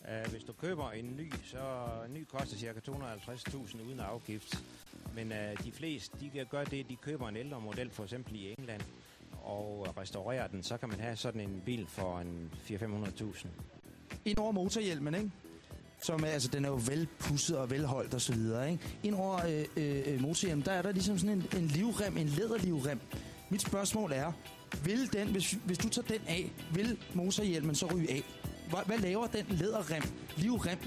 Uh, hvis du køber en ny, så en ny koster ca. 250.000 uden afgift. Men uh, de fleste, de kan gøre det, de køber en ældre model, for eksempel i England, og restaurerer den, så kan man have sådan en bil for en 400-500.000. Ind over motorhjelmen, ikke? Som er, altså, den er jo velpusset og velholdt og så videre, ikke? Ind over øh, øh, motorhjelmen, der er der ligesom sådan en, en livrem, en læderlivrem. Mit spørgsmål er, vil den, hvis, hvis du tager den af, vil motorhjelmen så ryge af? Hvad, hvad laver den læderrem, livrem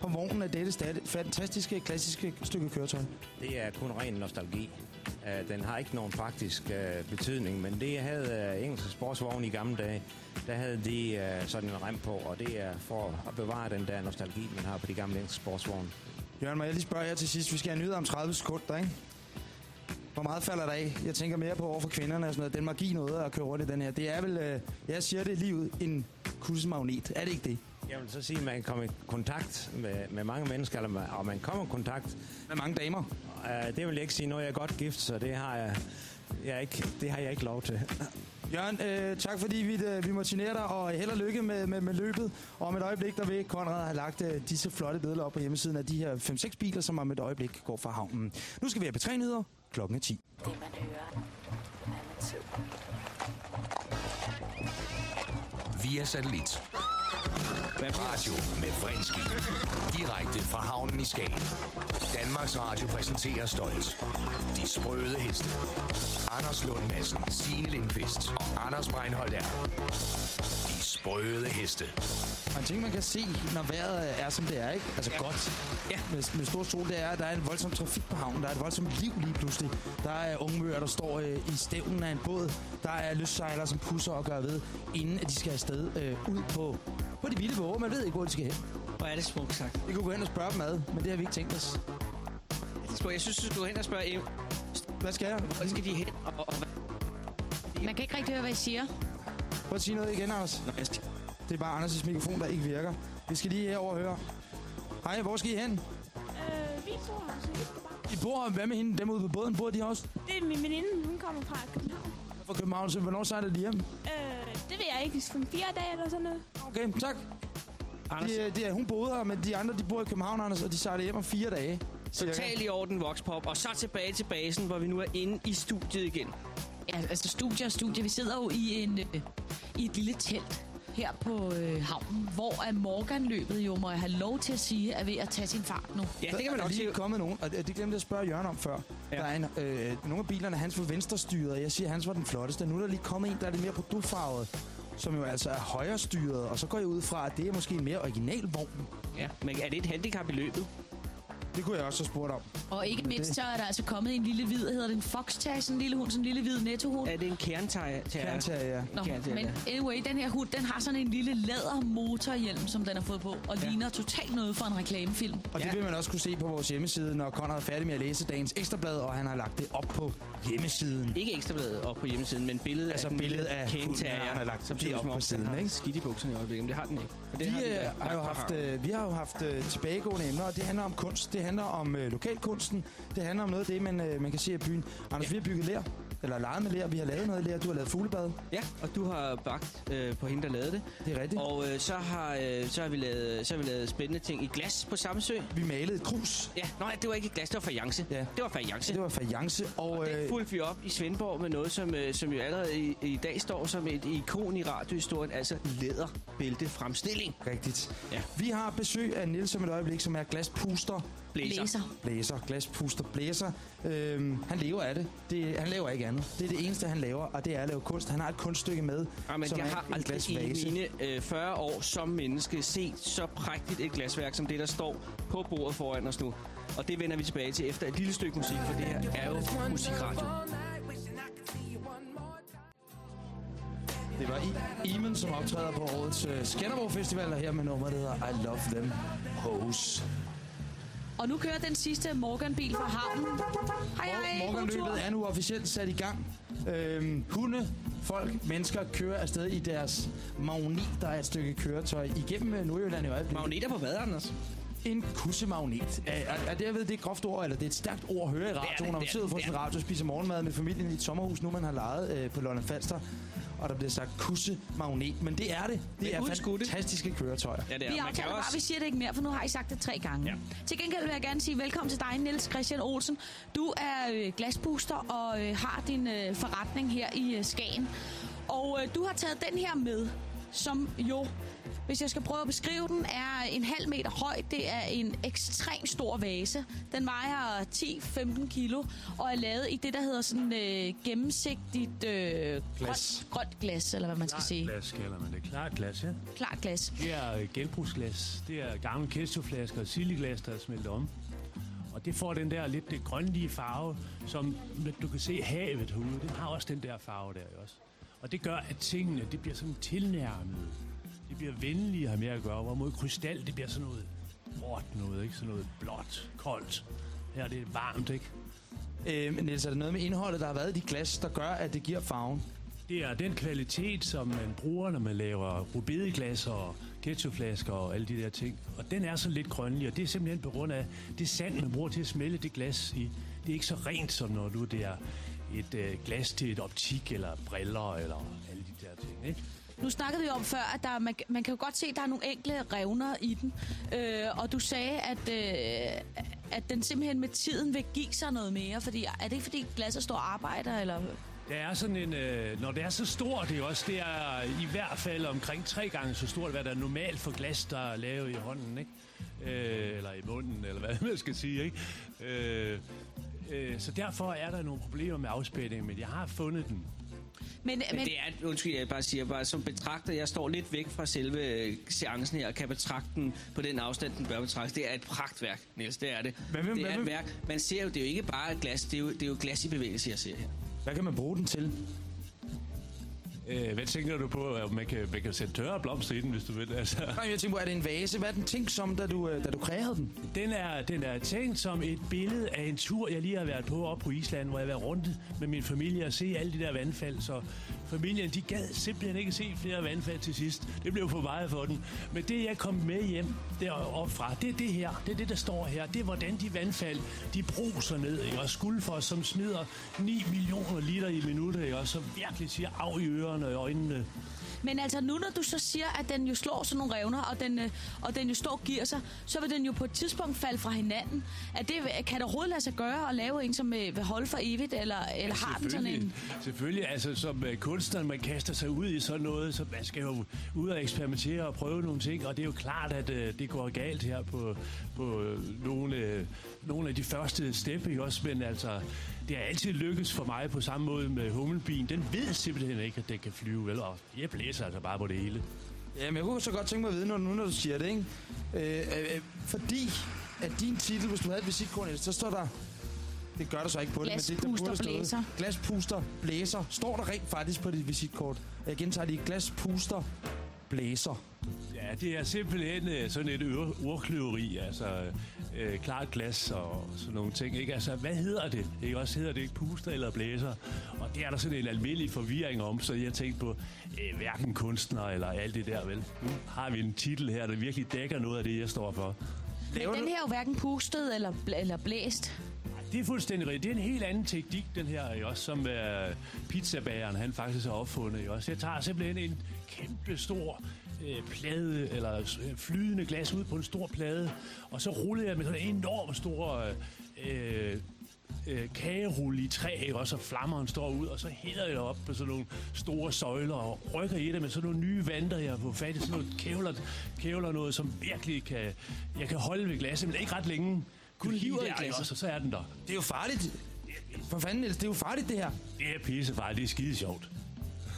på vognen af dette stat, fantastiske, klassiske stykke køretøj? Det er kun ren nostalgi. Uh, den har ikke nogen praktisk uh, betydning, men det havde uh, engelske sportsvogne i gamle dage, der havde de uh, sådan en rem på, og det er for at bevare den der nostalgi, man har på de gamle engelske sportsvogne. Jørgen, må jeg lige spørge jer til sidst? Vi skal have nyheder om 30 sekunder, ikke? Hvor meget falder der af? Jeg tænker mere på over for kvinderne og sådan noget. Den magi noget at køre rundt i den her. Det er vel, øh, jeg siger det lige ud, en kussemagnet. Er det ikke det? Jeg vil så sige, at man kan komme i kontakt med, med mange mennesker, eller, man- og man kommer i kontakt Med mange damer. Uh, det vil jeg ikke sige. Nu er jeg godt gift, så det har jeg, jeg ikke, det har jeg ikke lov til. Jørgen, øh, tak fordi vi, øh, vi motionerer dig, og held og lykke med, med, med løbet. Og om et øjeblik, der vil Konrad have lagt øh, disse flotte billeder op på hjemmesiden af de her 5-6 biler, som om et øjeblik går fra havnen. Nu skal vi have betrænyheder. Klokken er 10. Det man hører, altid. Via satellit. Radio med Vrindski. Direkte fra havnen i Skagen. Danmarks Radio præsenterer stolt. De sprøde heste. Anders Lund Madsen, Signe Lindqvist og Anders Breinholt er. De sprøde heste. Og en ting, man kan se, når vejret er, som det er, ikke? Altså ja. godt. Ja. Med, med stor sol, det er, at der er en voldsom trafik på havnen. Der er et voldsomt liv lige pludselig. Der er unge møger, der står øh, i stævnen af en båd. Der er lystsejlere, som pusser og gør ved, inden at de skal afsted øh, ud på, på de vilde våger. Man ved ikke, hvor de skal hen. Hvor er det smukt sagt. Vi kunne gå hen og spørge dem ad, men det har vi ikke tænkt os. Jeg synes, du skulle gå hen og spørge Em. Hvad skal jeg? Hvor skal de hen? Og, og, hvad? Man kan ikke rigtig høre, hvad I siger. Prøv at sige noget igen, Anders. Nå, jeg skal- Det er bare Anders' mikrofon, der ikke virker. Vi skal lige herover og høre. Hej, hvor skal I hen? Øh, vi bor her, så vi skal bare... I bor, hvad med hende? Dem ude på båden, bor de også? Det er min veninde, hun kommer fra København. Fra København, så hvornår sejler de hjem? Øh, det ved jeg ikke, hvis om fire dage eller sådan noget. Okay, tak. Anders, De, de, hun boede her, men de andre de bor i København, Anders, og de sejler hjem om fire dage. totalt i orden Voxpop. Og så tilbage til basen, hvor vi nu er inde i studiet igen. Ja, altså studie og studie. Vi sidder jo i, en, øh, i et lille telt her på øh, havnen, hvor er Morgan-løbet jo, må jeg have lov til at sige, er ved at tage sin fart nu. Ja, det kan man der nok er lige sige. kommet nogen, og det glemte jeg at spørge Jørgen om før. Ja. Der er en, øh, nogle af bilerne, hans var venstrestyret, jeg siger, hans var den flotteste. Nu er der lige kommet en, der er lidt mere produktfarvet, som jo altså er højrestyret, og så går jeg ud fra, at det er måske en mere original vogn. Ja, men er det et handicap i løbet? Det kunne jeg også have spurgt om. Og ikke mindst, det- så er der altså kommet en lille hvid, hedder det en foxterrier, sådan en lille hund, sådan en lille hvid nettohund. Er det en kernterrier? Kernterrier, ja. Nå, Kernterrier, men anyway, den her hund, den har sådan en lille lædermotorhjelm, som den har fået på, og ja. ligner totalt noget for en reklamefilm. Og det Ja. vil man også kunne se på vores hjemmeside, når Conrad er færdig med at læse dagens ekstrablad, og han har lagt det op på hjemmesiden. Ikke ekstrabladet op på hjemmesiden, men billedet Altså af den billedet af hunden, han har lagt som ser op på siden, den har ikke? skidt i bukserne i øjeblikket, men det har den ikke. Det Vi, har den øh, har jo haft, øh, vi har jo haft øh, tilbagegående emner, og det handler om kunst. Det handler om øh, lokalkunsten. Det handler om noget af det, man, øh, man kan se i byen. Anders, vi har bygget lær, eller leget med lær. Vi har lavet noget lær. Du har lavet fuglebad. Ja, og du har bagt øh, på hende, der lavede det. Det er rigtigt. Og øh, så, har, øh, så, har vi lavet, så har vi lavet spændende ting i glas på Samsø. vi malede et krus. Ja, nej, det var ikke glas, det var fajance. Ja. Det var fajance. Det var fajance. Og, Og det øh, fulgte vi op i Svendborg med noget, som, øh, som jo allerede i, i dag står som et ikon i radiohistorien, altså læderbæltefremstilling. rigtigt. Ja. Vi har besøg af Nils om et øjeblik, som er glaspuster Blæser. Blæser. Blæser, glaspuster, blæser. Øhm, han lever af det. det. Han laver ikke andet. Det er det eneste, han laver, og det er at lave kunst. Han har et kunststykke med, Ja, men som jeg har en aldrig i glasvase. mine øh, 40 år som menneske set så prægtigt et glasværk, som det, der står på bordet foran os nu. Og det vender vi tilbage til efter et lille stykke musik, for det her er jo musikradio. Det var I- Imen, som optræder på årets uh, Skanderborg Festival, og her med nummer, der hedder I Love Them Hoes. Og nu kører den sidste Morgan-bil fra havnen. Hej, hej. Morgenløbet er nu officielt sat i gang. Øhm, hunde, folk, mennesker kører afsted i deres magnet, der er et stykke køretøj igennem øh, Nordjylland i øjeblikket. Magneter på hvad, Anders? En kussemagnet. Er, er, er det, jeg ved, det er et groft ord, eller det er et stærkt ord at høre i radioen, det, når man er sidder for sin radio og spiser morgenmad med familien i et sommerhus, nu man har lejet øh, på Lolland Falster, og der bliver sagt kussemagnet. Men det er det. Det Men er det. fantastiske køretøjer. Ja, det er. Vi Man kan aftaler bare, også... vi siger det ikke mere, for nu har I sagt det tre gange. Ja. Til gengæld vil jeg gerne sige velkommen til dig, Niels Christian Olsen. Du er øh, glasbooster og øh, har din øh, forretning her i øh, Skagen. Og øh, du har taget den her med, som jo, hvis jeg skal prøve at beskrive den, er en halv meter høj. Det er en ekstrem stor vase. Den vejer 10-15 kilo og er lavet i det, der hedder sådan øh, gennemsigtigt øh, Glas. Grønt, grønt glas, eller hvad man skal sige. glas kalder man det. Klart glas, ja. Klart glas. Det er øh, genbrugsglas. Det er gamle ketchupflasker og siliglas, der er smeltet om. Og det får den der lidt det grønlige farve, som du kan se havet herude. Den har også den der farve der også. Og det gør, at tingene det bliver sådan tilnærmet. Det bliver venlige at have med at gøre. Hvorimod krystal, det bliver sådan noget råt noget, ikke? Sådan noget blåt, koldt. Her er det varmt, ikke? Øh, Niels, er det noget med indholdet, der har været i de glas, der gør, at det giver farven? Det er den kvalitet, som man bruger, når man laver rubedeglas og ketchupflasker og alle de der ting. Og den er så lidt grønlig, og det er simpelthen på grund af det sand, man bruger til at smelte det glas i. Det er ikke så rent, som når du det er et øh, glas til et optik eller briller eller alle de der ting. Ikke? Nu snakkede vi om før, at der, man, man kan jo godt se, at der er nogle enkle revner i den. Øh, og du sagde, at, øh, at den simpelthen med tiden vil give sig noget mere. Fordi, er det ikke, fordi glasset står og arbejder? Eller? Der er sådan en, øh, når det er så stort, det er også, det er i hvert fald omkring tre gange så stort, hvad der er normalt for glas, der er lavet i hånden, ikke? Øh, eller i munden, eller hvad man skal sige, ikke? Øh, øh, så derfor er der nogle problemer med afspænding, men jeg har fundet den. Men, Men det er, undskyld, jeg bare siger, bare som betragter, jeg står lidt væk fra selve øh, seancen her, og kan betragte den på den afstand, den bør betragtes. Det er et pragtværk, Niels, det er det. Hvad det hvad er et værk. Man ser jo, det er jo ikke bare glas, det er jo, det er jo glas i bevægelse, jeg ser her. Hvad kan man bruge den til? Øh, hvad tænker du på? at Man kan, man kan sætte tørre blomster i den, hvis du vil. Altså. Nej, jeg tænker på, er det en vase? Hvad er den tænkt som, da du, øh, da du kreerede den? Den er, den er tænkt som et billede af en tur, jeg lige har været på op på Island, hvor jeg har været rundt med min familie og se alle de der vandfald. Så familien, de gad simpelthen ikke se flere vandfald til sidst. Det blev for meget for den. Men det, jeg kom med hjem deroppe fra, det er det her. Det er det, der står her. Det er, hvordan de vandfald, de bruser ned. Ikke? Og Skuldfos, som smider 9 millioner liter i minuttet, ikke? og som virkelig siger af i ørerne og i øjnene. Men altså nu, når du så siger, at den jo slår sådan nogle revner, og den, øh, og den jo står og giver sig, så vil den jo på et tidspunkt falde fra hinanden. Er det, kan det overhovedet lade sig gøre at lave en, som øh, vil holde for evigt, eller, eller har den sådan en... Selvfølgelig, altså som uh, kunstner, man kaster sig ud i sådan noget, så man skal jo ud og eksperimentere og prøve nogle ting, og det er jo klart, at uh, det går galt her på, på nogle, nogle af de første step, ikke også, men altså, det har altid lykkes for mig på samme måde med hummelbien. Den ved simpelthen ikke, at den kan flyve, vel, og jeg blæser altså bare på det hele. Jamen, jeg kunne så godt tænke mig at vide, når, nu når du siger det, ikke? Øh, øh, fordi at din titel, hvis du havde et visitkort, så står der... Det gør der så ikke på det, men det der Glaspuster burde blæser. Glaspuster blæser. Står der rent faktisk på dit visitkort? Jeg gentager lige. Glaspuster blæser. Ja, det er simpelthen øh, sådan et ur- urkløveri, altså øh, klart glas og sådan nogle ting. Ikke? Altså, hvad hedder det? Ikke? Også hedder det ikke puster eller blæser. Og det er der sådan en almindelig forvirring om, så jeg tænkte på øh, hverken kunstner eller alt det der, vel? Nu har vi en titel her, der virkelig dækker noget af det, jeg står for. Men den her er jo hverken pustet eller, bl- eller blæst. Det er fuldstændig rigtigt. Det er en helt anden teknik, den her, ikke? også, som uh, pizzabageren han faktisk har opfundet. Ikke? Også. Jeg tager simpelthen en kæmpe stor øh, plade, eller øh, flydende glas ud på en stor plade, og så ruller jeg med sådan en enorm stor øh, øh, kagerulle i træ, ikke? og flammeren står ud, og så hælder jeg op på sådan nogle store søjler, og rykker i det med sådan nogle nye vanter, jeg fået fat i, sådan noget kævler, kævler noget, som virkelig kan, jeg kan holde ved glasset, men ikke ret længe, Kun hiver i glasset. også, og så er den der. Det er jo farligt. For fanden, Niels, det er jo farligt, det her. Det er pissefarligt, det er skide sjovt.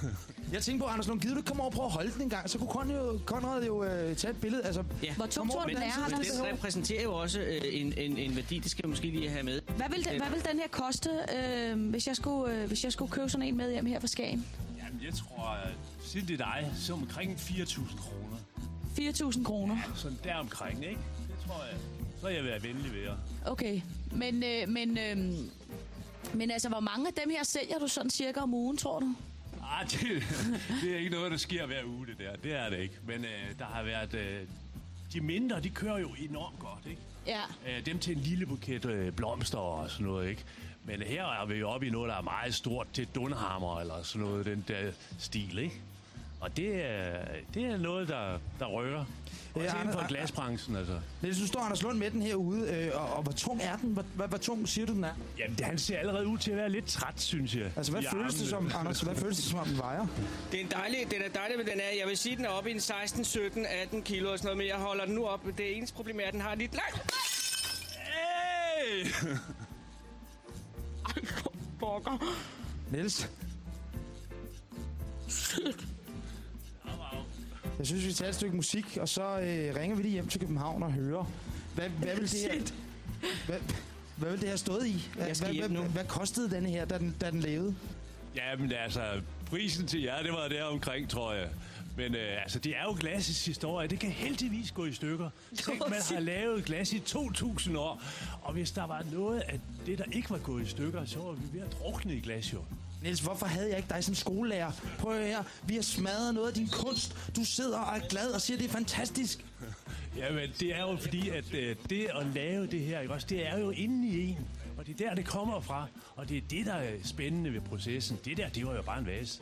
Jeg tænkte på, Anders Lund, gider du ikke komme over og prøve at holde den en gang? Så kunne Conrad jo, Conrad jo øh, tage et billede. Altså, Ja. Hvor tung tror den er, Anders? Den repræsenterer jo også øh, en, en, en værdi, det skal jeg måske lige have med. Hvad vil, den, hvad vil den her koste, øh, hvis, jeg skulle, øh, hvis jeg skulle købe sådan en med hjem her fra Skagen? Jamen, jeg tror, at siden det er dig, så omkring 4.000 kroner. 4.000 kroner. Sådan deromkring, ikke? Det tror jeg. Så er jeg været venlig ved jer. Okay, men, øh, men, øh, men altså, hvor mange af dem her sælger du sådan cirka om ugen, tror du? Ah, det, det er ikke noget, der sker hver uge, det der. Det er det ikke. Men øh, der har været... Øh, de mindre, de kører jo enormt godt, ikke? Ja. Øh, dem til en lille buket øh, blomster og sådan noget, ikke? Men her er vi jo oppe i noget, der er meget stort til dunhammer eller sådan noget, den der stil, ikke? Og det er, det er noget, der, der rykker. Også Ja, inden for glasbranchen, altså. Niels, nu står Anders Lund med den herude, øh, og, og hvor tung er den? Hvor, hvor, hvor tung siger du, den er? Jamen, det, han ser allerede ud til at være lidt træt, synes jeg. Altså, hvad i føles det som, Anders? Hvad føles det som, om den vejer? Det er en dejlig, den er dejlig, men den er, jeg vil sige, den er oppe i en 16, 17, 18 kilo og sådan noget, men jeg holder den nu op. Det eneste problem er, at den har lidt langt. Hey! Borger. Niels? Jeg synes, vi tager et stykke musik, og så øh, ringer vi lige hjem til København og hører. Hvad, hvad vil det her... Hvad, hvad vil det her stået i? Hvad, Jeg skal hvad, hjem hvad, nu. hvad kostede denne her, da den, da den levede? Jamen altså, prisen til jer, det var der omkring, tror jeg. Men øh, altså, det er jo glassets historie. Det kan heldigvis gå i stykker. Tænk, man har lavet glas i 2.000 år. Og hvis der var noget af det, der ikke var gået i stykker, så var vi ved at drukne i glas, jo. Niels, hvorfor havde jeg ikke dig som skolelærer? Prøv at høre her. Vi har smadret noget af din kunst. Du sidder og er glad og siger, det er fantastisk. Jamen, det er jo fordi, at øh, det at lave det her, ikke også, det er jo inde i en. Og det er der, det kommer fra. Og det er det, der er spændende ved processen. Det der, det var jo bare en vase.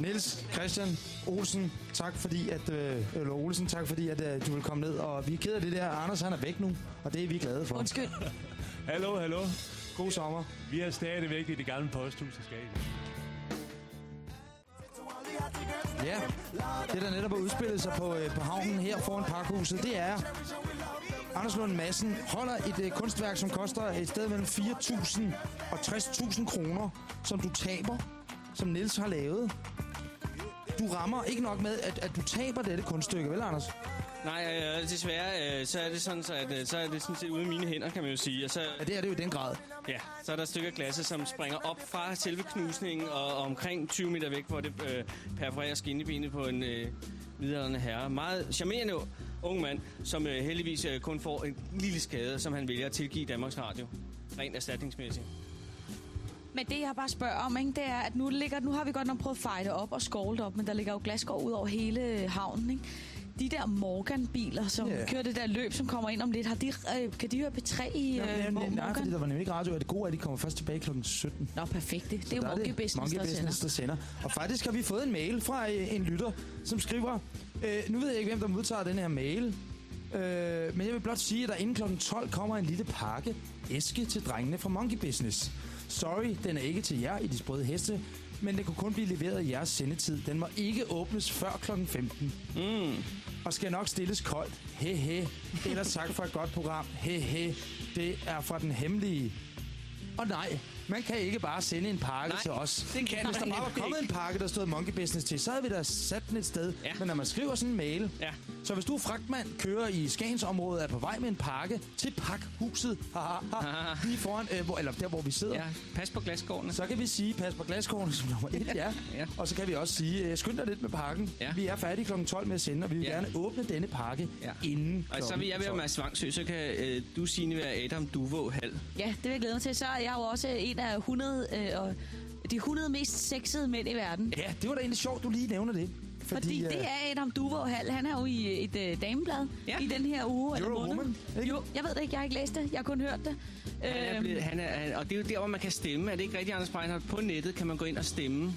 Niels Christian Olsen, tak fordi at, øh, eller Olsen, tak fordi at øh, du vil komme ned. Og vi er ked af det der. Anders han er væk nu, og det er vi glade for. Undskyld. Hallo, hallo. God sommer. Vi er stadigvæk i det gamle posthus i Skagen. Ja, det der netop har udspillet sig på, øh, på havnen her foran parkhuset, det er Anders Lund Madsen holder et øh, kunstværk, som koster et sted mellem 4.000 og 60.000 kroner, som du taber, som Niels har lavet. Du rammer ikke nok med, at, at du taber dette kunststykke, vel Anders? Nej, øh, desværre, øh, så er det sådan, så, at, øh, så er det sådan set ude af mine hænder, kan man jo sige. Og så, Ja, det er det jo i den grad. ja, så er der et stykke glasset, som springer op fra selve knusningen og, og omkring 20 meter væk, hvor det øh, perforerer skinnebenet på en øh, midaldrende herre. Meget charmerende ung mand, som øh, heldigvis øh, kun får en lille skade, som han vælger at tilgive Danmarks Radio. Rent erstatningsmæssigt. Men det, jeg bare spørger om, ikke, det er, at nu, ligger, nu har vi godt nok prøvet at feje det op og skåle det op, men der ligger jo glasskår ud over hele havnen, ikke? De der Morgan-biler, som yeah. kører det der løb, som kommer ind om lidt, har de, øh, kan de høre P3 i øh, nej, nej, fordi der var nemlig ikke radio, og det gode er, at de kommer først tilbage kl. 17. Nå, perfekt. Det, det er jo Monkey Business, Monkey der Business, der sender. Og faktisk har vi fået en mail fra øh, en lytter, som skriver, øh, nu ved jeg ikke, hvem der modtager den her mail, øh, men jeg vil blot sige, at der inden kl. 12 kommer en lille pakke æske til drengene fra Monkey Business. Sorry, den er ikke til jer i de sprøde heste, men den kunne kun blive leveret i jeres sendetid. Den må ikke åbnes før kl. 15. Mm. Og skal nok stilles koldt. He he. Ellers tak for et godt program. He he. Det er fra den hemmelige. Og nej, man kan ikke bare sende en pakke Nej, til os. det kan Hvis der bare var kommet en pakke, der stod Monkey Business til, så havde vi da sat den et sted. Ja. Men når man skriver sådan en mail, Ja. så hvis du er fragtmand, kører i Skagens område, er på vej med en pakke til pakhuset, haha, ha, lige foran, øh, hvor, eller der, hvor vi sidder, Ja, pas på glaskårene. så kan vi sige, pas på glaskårene som nummer et, ja. Ja. Og så kan vi også sige, øh, skynd dig lidt med pakken. Ja. Vi er færdige kl. 12 med at sende, og vi vil Ja. gerne åbne denne pakke Ja. inden Og så vil jeg være 12. Mads Vangsø, så kan øh, du, Signe, være Adam Duvå Hal. Ja, det vil jeg glæde mig til. Så er jeg jo også en af 100, øh, og de 100 mest sexede mænd i verden. Ja, det var da egentlig sjovt, du lige nævner det. Fordi, Fordi øh, det er Adam Duvå Hall. Han er jo i et øh, dameblad Ja. i den her uge. eller You're a måned. woman, ikke? Jo, jeg ved det ikke. Jeg har ikke læst det. Jeg har kun hørt det. Han er Øhm, blevet, han er, han, og det er jo der, hvor man kan stemme. Er det ikke rigtigt, Anders Breinholt? På nettet kan man gå ind og stemme.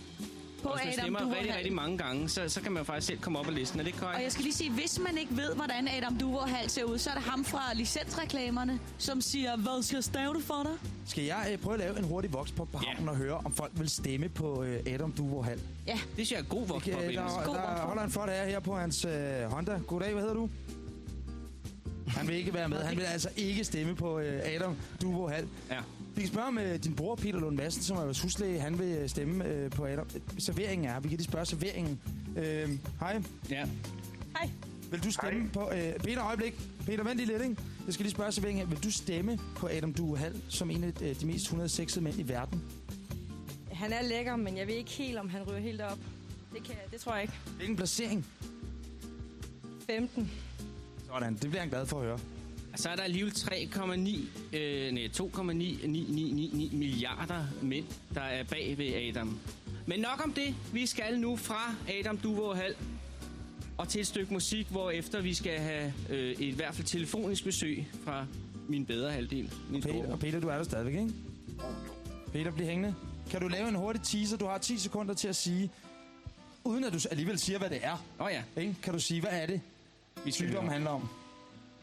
På og hvis man Adam stemmer rigtig, rigtig mange gange, så, så kan man jo faktisk selv komme op på listen. Er det korrekt? Og jeg skal lige sige, hvis man ikke ved, hvordan Adam Duvå Hall ser ud, så er det ham fra licensreklamerne, som siger, hvad skal jeg stave det for dig? Skal jeg øh, prøve at lave en hurtig voks på, på Ja. havnen og høre, om folk vil stemme på øh, Adam Duvo Hall? Ja, Det synes jeg er god Okay, voksenforbindelse. der, God der holder en flot her på hans øh, Honda. Goddag, hvad hedder du? Han, vil ikke være med. Han vil altså ikke stemme på øh, Adam Duvo Hal. Ja. Vi kan spørge med din bror Peter Lund Madsen, som er vores huslæge. Han vil øh, stemme øh, på Adam. Serveringen er. Vi kan lige spørge serveringen. Øh, hej. Ja. Hej. Vil du stemme Hej. på... Øh, Peter, øjeblik. Peter, vent lige lidt, ikke? Jeg skal lige spørge serveringen. Vil du stemme på Adam Duvo Hal som en af øh, de mest 106 mænd i verden? Han er lækker, men jeg ved ikke helt, om han ryger helt op. Det, kan, det tror jeg ikke. Hvilken placering? 15. Sådan, det bliver han glad for at høre. Så er der alligevel 3,9, øh, nej, 2,999 milliarder mænd, der er bag ved Adam. Men nok om det. Vi skal nu fra Adam Duvo og til et stykke musik, hvor efter vi skal have øh, et i hvert fald telefonisk besøg fra min bedre halvdel. Min Peter, storebror. og Peter, du er der stadigvæk, ikke? Peter, bliv hængende. Kan du lave en hurtig teaser? Du har 10 sekunder til at sige, uden at du alligevel siger, hvad det er. Åh oh, ja. Ikke? Kan du sige, hvad er det, Vi skal handler om?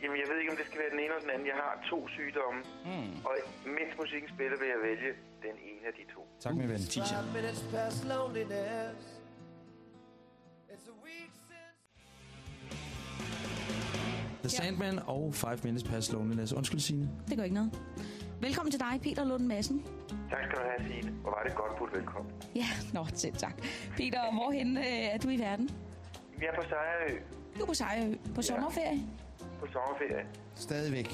Jamen, jeg ved ikke, om det skal være den ene eller den anden. Jeg har to sygdomme, Mm. og mens musikken spiller, vil jeg vælge den ene af de to. Tak, min ven. The Sandman og 5 Minutes Past Loneliness. Undskyld, Signe. Det gør ikke noget. Velkommen til dig, Peter Lund Madsen. Tak skal du have, Signe. Hvor var det godt budt velkommen. Ja, nå, selv tak. Peter, hvorhen øh, er du i verden? Vi er på Sejrø Du er på Sejrø. På sommerferie? På sommerferie, Stadigvæk.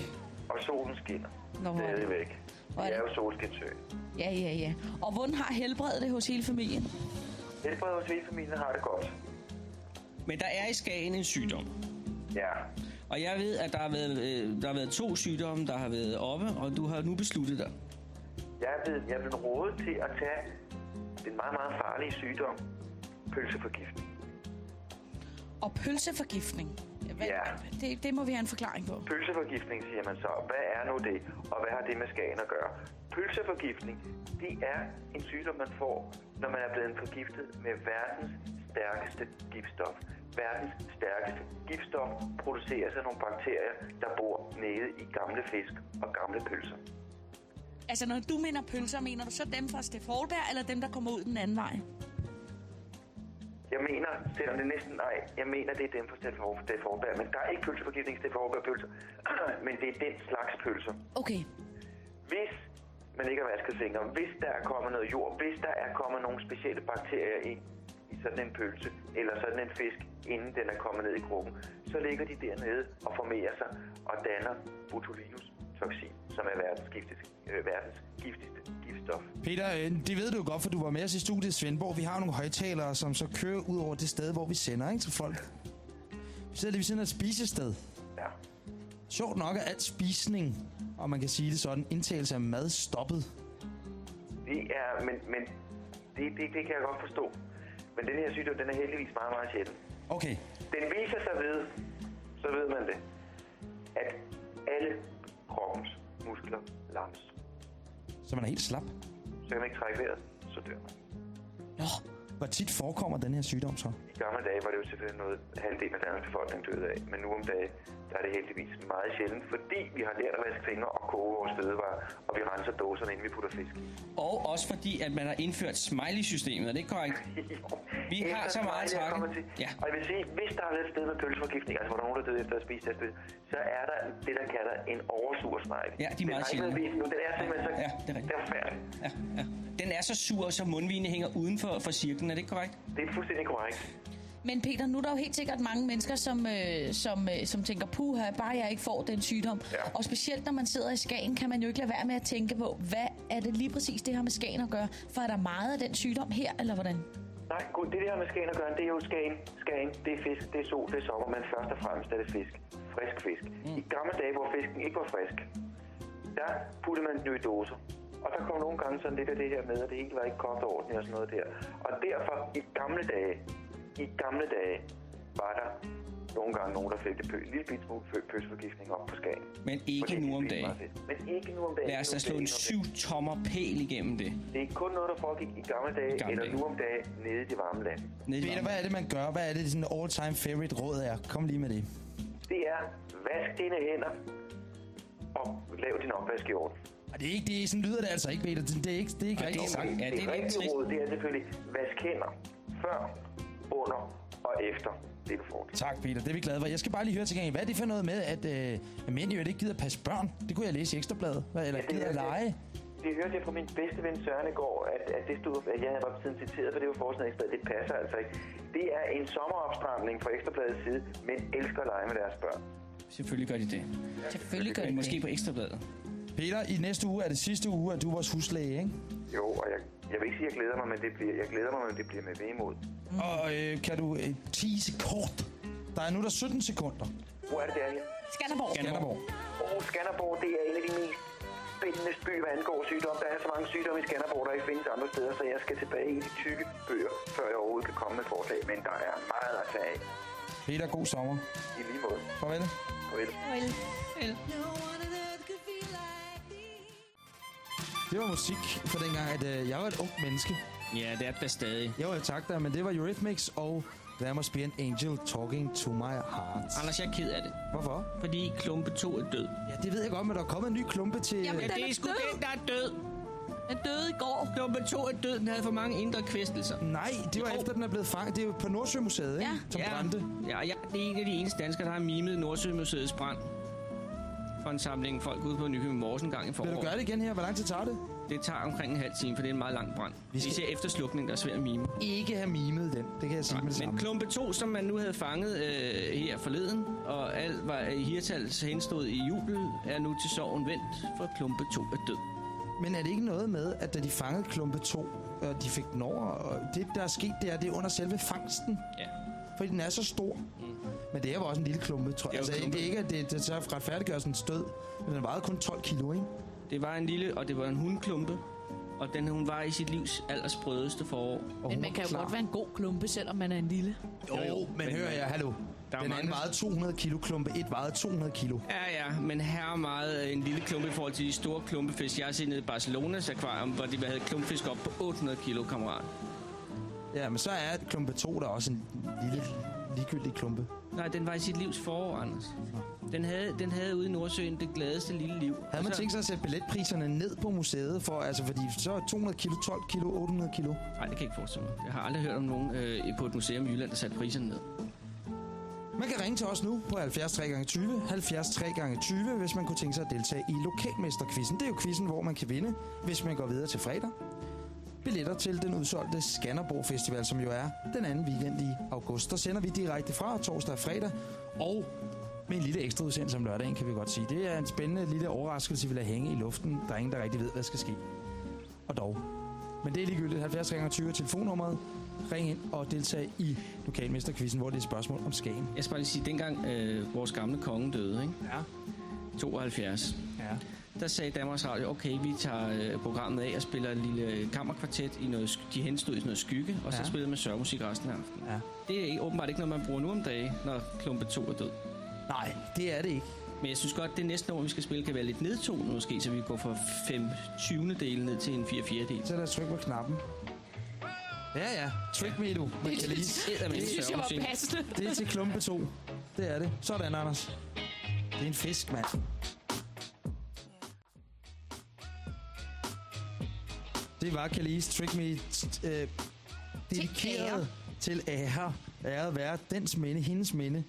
og solen skinner. Nå, Stadigvæk. hvor er Det er jo solskinsø. Ja, ja, ja. Og hvordan har helbredet det hos hele familien? Helbred hos hele familien har det godt. Men der er i Skagen en sygdom. Ja. Og jeg ved, at der har, været, øh, der har været to sygdomme, der har været oppe, og du har nu besluttet dig. Jeg er blevet, jeg er blevet rådet til at tage den meget, meget farlige sygdom, pølseforgiftning. Og pølseforgiftning. Hvad, Ja. det, det må vi have en forklaring på. Pølseforgiftning, siger man så. Hvad er nu det, og hvad har det med Skagen at gøre? Pølseforgiftning, det er en sygdom, man får, når man er blevet forgiftet med verdens stærkeste giftstof. Verdens stærkeste giftstof produceres af nogle bakterier, der bor nede i gamle fisk og gamle pølser. Altså, når du mener pølser, mener du så dem fra Steff eller dem, der kommer ud den anden vej? Jeg mener, selvom det er næsten nej, jeg mener, det er dem fra Steff Holberg, men der er ikke pølseforgiftning i Steff Holberg pølser, men det er den slags pølser. Okay. Hvis man ikke har vasket fingre, hvis der er kommet noget jord, hvis der er kommet nogle specielle bakterier ind i sådan en pølse, eller sådan en fisk, inden den er kommet ned i gruppen, så ligger de dernede og formerer sig og danner botulinus toxin, som er verdens giftigste, øh, verdens giftigste giftstof. Peter, øh, det ved du jo godt, for du var med os i studiet i Svendborg. Vi har nogle højtalere, som så kører ud over det sted, hvor vi sender ikke, til folk. Vi sidder lige ved siden af et spisested. Ja. Sjovt nok er alt spisning, og man kan sige det sådan, indtagelse af mad stoppet. Det er, men, men det, det, det kan jeg godt forstå. Men den her sygdom, den er heldigvis meget, meget sjælden. Okay. Den viser sig ved, så ved man det, at alle kroppens muskler lams. Så man er helt slap. Så kan man ikke trække vejret, så dør man. Nå, hvor tit forekommer den her sygdom så? I gamle dage var det jo selvfølgelig noget, halvdelen af Danmarks befolkning døde af. Men nu om dagen, der er det heldigvis meget sjældent, fordi vi har lært at vaske fingre og koge vores fødevarer, og vi renser dåserne, inden vi putter fisk. Og også fordi, at man har indført smiley-systemet. Er det ikke korrekt? Vi har så meget smiley er til. Ja. Og jeg vil sige, hvis der har været et sted med pølseforgiftning, altså hvor der er nogen, der er døde efter at spise pølse, så er der det, der kalder en oversur smiley. Ja, de er meget nu. Den er simpelthen så Ja, det er rigtigt. er. Ja, ja. Den er så sur, så mundvigene hænger uden for, for cirklen. Er det korrekt? Det er fuldstændig korrekt. Men Peter, nu er der jo helt sikkert mange mennesker, som, øh, som, øh, som tænker, puha, bare jeg ikke får den sygdom. Ja. Og specielt når man sidder i Skagen, kan man jo ikke lade være med at tænke på, hvad er det lige præcis, det har med Skagen at gøre? For er der meget af den sygdom her, eller hvordan? Nej, gud, det der med Skagen at gøre, det er jo Skagen. Skagen, det er fisk, det er sol, det er sommer, men først og fremmest er det fisk. Frisk fisk. Mm. I gamle dage, hvor fisken ikke var frisk, der puttede man den i dåser. Og der kom nogle gange sådan lidt af det her med, at det hele var ikke kogt ordentligt og sådan noget der. Og derfor, i gamle dage, i gamle dage, var der nogle gange nogen, der fik det pø, en lille bit smule pø- pølseforgiftning op på Skagen. Men ikke nu om dagen. Men ikke nu om dagen. Lad os da slå en syv tommer pæl igennem det. Det er kun noget, der foregik i gamle dage, Gamle eller dage. nu om dagen, nede i det varme land. Nede Peter, hvad er det, man gør? Hvad er det, sådan all-time favorite råd er? Kom lige med det. Det er, vask dine hænder, og lav din opvask i orden. Og det er ikke, det sådan lyder det altså ikke, Peter. Det, det er ikke, det er ikke rigtigt er sagt. Ja, det er det rigtige råd, det er selvfølgelig, vask hænder før, under og efter er fordel. Tak, Peter. Det er vi glade for. Jeg skal bare lige høre til gengæld, hvad er det for noget med, at øh, mænd jo ikke gider passe børn? Det kunne jeg læse i Ekstrabladet. Hvad, eller gider at lege? Det hørte jeg fra min bedste ven Søren i går, at, at det stod, at jeg havde bare tiden citeret, for det var forsiden Ekstrabladet. Det passer altså ikke. Det er en sommeropstramning fra Ekstrabladets side, men elsker at lege med deres børn. Selvfølgelig gør de det. Selvfølgelig gør de Måske det. på Ekstrabladet. Peter, i næste uge er det sidste uge, at du er vores huslæge, ikke? Jo, og jeg, jeg vil ikke sige, at jeg glæder mig, men det bliver, jeg glæder mig, men det bliver med vemod. Mm. Og øh, kan du... Øh, 10 kort. Der er nu der er 17 sekunder. Hvor er det der her? Skanderborg. Skanderborg. Og Skanderborg, det er en af de mest spændende byer, hvad angår sygdom. Der er så mange sygdomme i Skanderborg, der ikke findes andre steder, så jeg skal tilbage i de tykke bøger, før jeg overhovedet kan komme med forslag. Men der er meget at tage af. Peter, god sommer. I lige måde. Farvel. Farvel. Farvel. Det var musik for dengang, at øh, jeg var et ung menneske. Ja, det er det stadig. Jo, jeg tak dig, men det var Eurythmics og There Must Be an Angel Talking to My Heart. Anders, jeg er ked af det. Hvorfor? Fordi klumpe 2 er død. Ja, det ved jeg godt, men der er kommet en ny klumpe til... Jamen, ja, det er sgu den, der er død. Den døde i går. Klumpe 2 er død. Den havde for mange indre kvæstelser. Nej, det var Jo. efter, den er blevet fanget. Det er jo på Nordsømuseet, ikke? Ja. Som ja, brændte. Ja, jeg er en af de eneste danskere, der har mimet Nordsømuseets brand. For en samling folk ude på Nykøbing Mors en gang i Vil foråret. du gøre det igen her? Hvor lang tid tager det? Det tager omkring en halv time, for det er en meget lang brand. Vi skal- ser efter slukning, der er svært at mime. Ikke have mimet den. Det kan jeg sige med det Men samme. klumpe 2, som man nu havde fanget øh, her forleden, og alt var i Hirtals henstod i jubel, er nu til sorgen vendt, for klumpe 2 er død. Men er det ikke noget med, at da de fangede klumpe 2, og de fik den over, og det, der er sket, det er, det er under selve fangsten? Ja. Fordi den er så stor. Mm. Men det er jo også en lille klumpe, tror jeg. Er Altså, klumpe. det er ikke, at det, det så retfærdiggør sådan en stød. Men den vejede kun 12 kilo, ikke? Det var en lille, og det var en hundklumpe, og den hun var i sit livs allersprødeste forår. Og Men man var kan jo klar. godt være en god klumpe, selvom man er en lille. Jo, jo, men, men- hører jeg, hallo. Der er Den anden mange- vejede 200 kilo klumpe, et vejede 200 kilo. Ja, ja, men her er meget øh, en lille klumpe i forhold til de store klumpefisk. Jeg har set nede i Barcelonas akvarium, hvor de havde klumpfisk op på 800 kilo, kammerat. Ja, men så er klumpe 2 der også en lille, ligegyldig klumpe. Nej, den var i sit livs forår, Anders. Den havde, den havde ude i Nordsøen det gladeste lille liv. Havde man så- tænkt sig at sætte billetpriserne ned på museet, for, altså, fordi så er 200 kilo, 12 kilo, 800 kilo. Nej, det kan jeg ikke forestille mig. Jeg har aldrig hørt om nogen øh, på et museum i Jylland, der satte priserne ned. Man kan ringe til os nu på 70 3 gange 20 70 3 gange 20 hvis man kunne tænke sig at deltage i Lokalmesterquizzen. Det er jo quizzen, hvor man kan vinde, hvis man går videre til fredag. Billetter til den udsolgte Skanderborg Festival, som jo er den anden weekend i august. Der sender vi direkte fra torsdag og fredag, og med en lille ekstra udsendelse om lørdagen, kan vi godt sige. Det er en spændende lille overraskelse, vi lader hænge i luften. Der er ingen, der rigtig ved, hvad der skal ske. Og dog. Men det er ligegyldigt. 70 gange 20 er telefonnummeret. Ring ind og deltag i Lokalmesterquizzen, hvor det er et spørgsmål om Skagen. Jeg skal bare lige sige, dengang øh, vores gamle konge døde, ikke? Ja. 72, Ja. Der sagde Danmarks Radio, okay, vi tager øh, programmet af og spiller en lille kammerkvartet i noget, de henstod i noget skygge, og så Ja. spillede man sørgemusik resten af aftenen. Ja. Det er ikke, åbenbart ikke noget, man bruger nu om dagen, når klumpe 2 er død. Nej, det er det ikke. Men jeg synes godt, det næste år, vi skal spille, kan være lidt nedtonet måske, så vi går fra 5 20. del ned til en 4 4 del. Så lad os trykke på knappen. Ja, ja. Trick me, du. Man kan lige... Det synes jeg var passende. Det er til klumpe 2. Det er det. Sådan, Anders. Det er en fisk, mand. Det var Kalis Trick Me øh, dedikeret til ære. Æret være dens minde, hendes minde.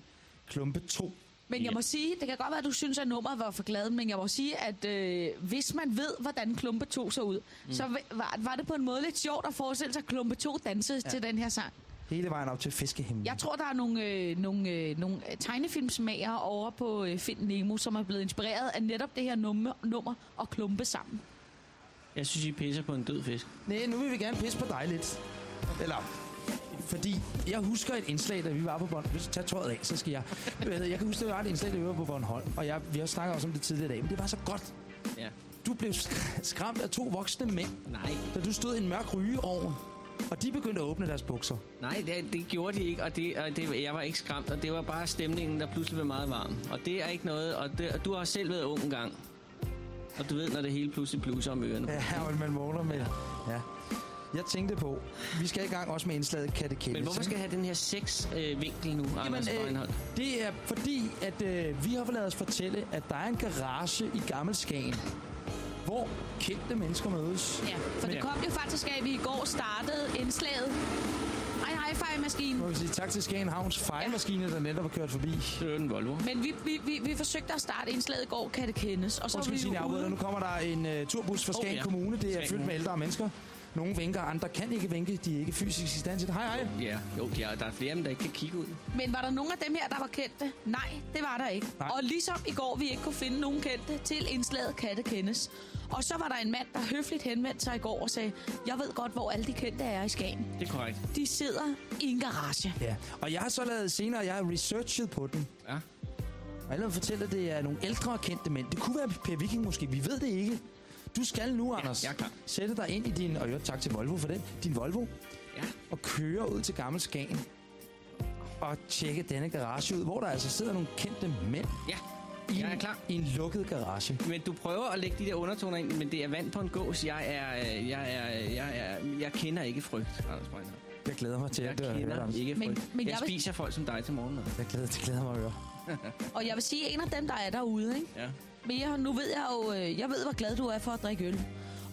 Klumpe 2. Men jeg må sige, det kan godt være, at du synes, at nummeret var for glad, men jeg må sige, at øh, hvis man ved, hvordan Klumpe 2 så ud, mm. så var, var det på en måde lidt sjovt at forestille sig, at Klumpe 2 dansede ja. til den her sang. Hele vejen op til fiskehimlen. Jeg tror, der er nogle, øh, nogle, øh, nogle tegnefilmsmager over på øh, Find Nemo, som er blevet inspireret af netop det her nummer, nummer og klumpe sammen. Jeg synes, I pisser på en død fisk. Nej, nu vil vi gerne pisse på dig lidt. Eller, fordi jeg husker et indslag, da vi var på Bornholm. Hvis jeg tager tøjet af, så skal jeg... Jeg, kan huske, at der var et indslag, da vi var på Bornholm. Og jeg, vi har snakket også om det tidligere i dag, men det var så godt. Ja. Du blev sk- skræmt af to voksne mænd, Nej. da du stod i en mørk rygeovn. Og de begyndte at åbne deres bukser. Nej, det, det gjorde de ikke, og, det, og det, jeg var ikke skræmt, og det var bare stemningen, der pludselig blev meget varm. Og det er ikke noget, og, det, og du har selv været ung engang. Og du ved, når det hele pludselig bluser om ørerne. Ja, men man vågner med... Ja. Jeg tænkte på, vi skal i gang også med indslaget katekælis. Men hvorfor skal jeg have den her sex-vinkel nu, Anders Jamen, øh, det er fordi, at øh, vi har fået ladet os fortælle, at der er en garage i Gammelskagen, hvor kendte mennesker mødes. Ja, for det kom jo faktisk af, at vi i går startede indslaget. Hi-fi-maskine. Må vi sige tak til Skagen Havns fejlmaskine, der netop har kørt forbi. Det er en Volvo. Men vi, vi, vi, vi forsøgte at starte indslaget i går, kan det kendes. Og så Undskyld, vi afbryder. ude. Nu kommer der en uh, turbus fra Oh, Skagen ja. Kommune. Det er Skagen fyldt med ældre mennesker. Nogle vinker, andre kan ikke vinke. De er ikke fysisk i stand til det. Hej, hej. Ja, jo, ja, der er flere af dem, der ikke kan kigge ud. Men var der nogen af dem her, der var kendte? Nej, det var der ikke. Nej. Og ligesom i går, vi ikke kunne finde nogen kendte til indslaget kan det kendes. Og så var der en mand, der høfligt henvendte sig i går og sagde, jeg ved godt, hvor alle de kendte er i Skagen. Det er korrekt. De sidder i en garage. Ja, og jeg har så lavet senere, jeg har researchet på den. Ja. Og jeg vil fortælle, at det er nogle ældre kendte mænd. Det kunne være Per Viking måske, vi ved det ikke. Du skal nu, Anders, jeg er klar. sætte dig ind i din, og jo tak til Volvo for den, din Volvo, Ja. og køre ud til Gammel Skagen og tjekke denne garage ud, hvor der altså sidder nogle kendte mænd Ja, i, jeg er en- klar. i en lukket garage. Men du prøver at lægge de der undertoner ind, men det er vand på en gås. Jeg er, jeg er, jeg er, jeg kender ikke frygt, Anders Breinholt. Jeg glæder mig til Jeg at høre kender Anders. ikke Men- frygt. men jeg, jeg vil- spiser folk som dig til morgenmad. Jeg glæder, det glæder mig at høre. Og jeg vil sige, en af dem, der er derude, ikke? Ja. Men jeg, nu ved jeg jo, øh, jeg ved, hvor glad du er for at drikke øl.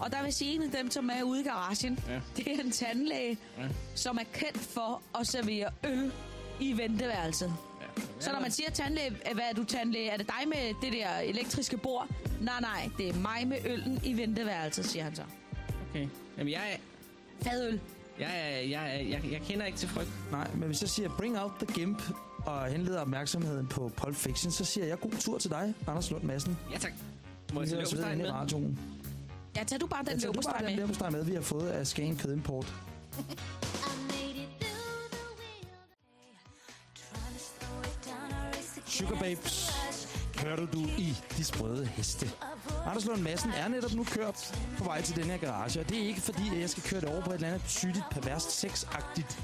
Og der vil sige, en af dem, som er ude i garagen, Ja. det er en tandlæge, Ja. som er kendt for at servere øl i venteværelset. ja. Så når man siger tandlæge, øh, hvad er du tandlæge? Er det dig med det der elektriske bord? Nej, nej, det er mig med øllen i venteværelset, siger han så. Okay. Jamen, jeg er... Fadøl. Jeg, er, jeg, er, jeg, jeg kender ikke til frygt. Nej, men hvis jeg siger bring out the gimp og henleder opmærksomheden på Pulp Fiction, så siger jeg god tur til dig, Anders Lund Madsen. Ja, tak. Må jeg Vi tage i med? radioen. Ja, tag du bare den du bare løbesteg den med. leverpostej med, vi har fået af Skagen Kødimport. Sugar Babes, hørte du i De Sprøde Heste. Anders Lund Madsen er netop nu kørt på vej til den her garage, og det er ikke fordi, at jeg skal køre det over på et eller andet sygt, perverst, sexagtigt.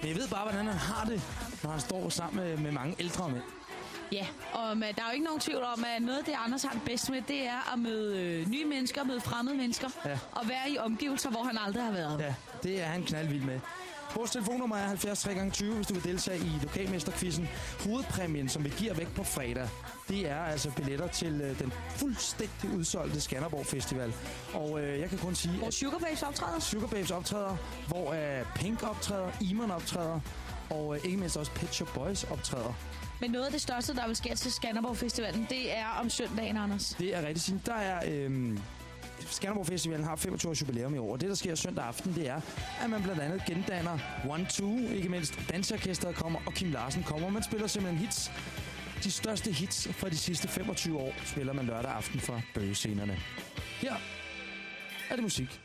Men jeg ved bare, hvordan han har det, når han står sammen med, mange ældre mænd. Ja, og men der er jo ikke nogen tvivl om, at noget af det, Anders har det bedst med, det er at møde øh, nye mennesker, møde fremmede mennesker, Ja. og være i omgivelser, hvor han aldrig har været. Ja, det er han knaldvild med. Vores telefonnummer er 70 20 hvis du vil deltage i lokalmesterquizzen. Hovedpræmien, som vi giver væk på fredag, det er altså billetter til øh, den fuldstændig udsolgte Skanderborg Festival. Og øh, jeg kan kun sige, Hvor at Sugar Babes optræder. Sugar Babes optræder, hvor øh, Pink optræder, Iman optræder, og øh, ikke mindst også Pet Shop Boys optræder. Men noget af det største, der vil ske til Skanderborg Festivalen, det er om søndagen, Anders. Det er rigtig fint. Der er... Øh, Skanderborg Festivalen har 25 års jubilæum i år, og det, der sker søndag aften, det er, at man blandt andet gendanner One Two, ikke mindst Dansorkestret kommer, og Kim Larsen kommer. Man spiller simpelthen hits. De største hits fra de sidste 25 år spiller man lørdag aften fra bøgescenerne. Her er det musik.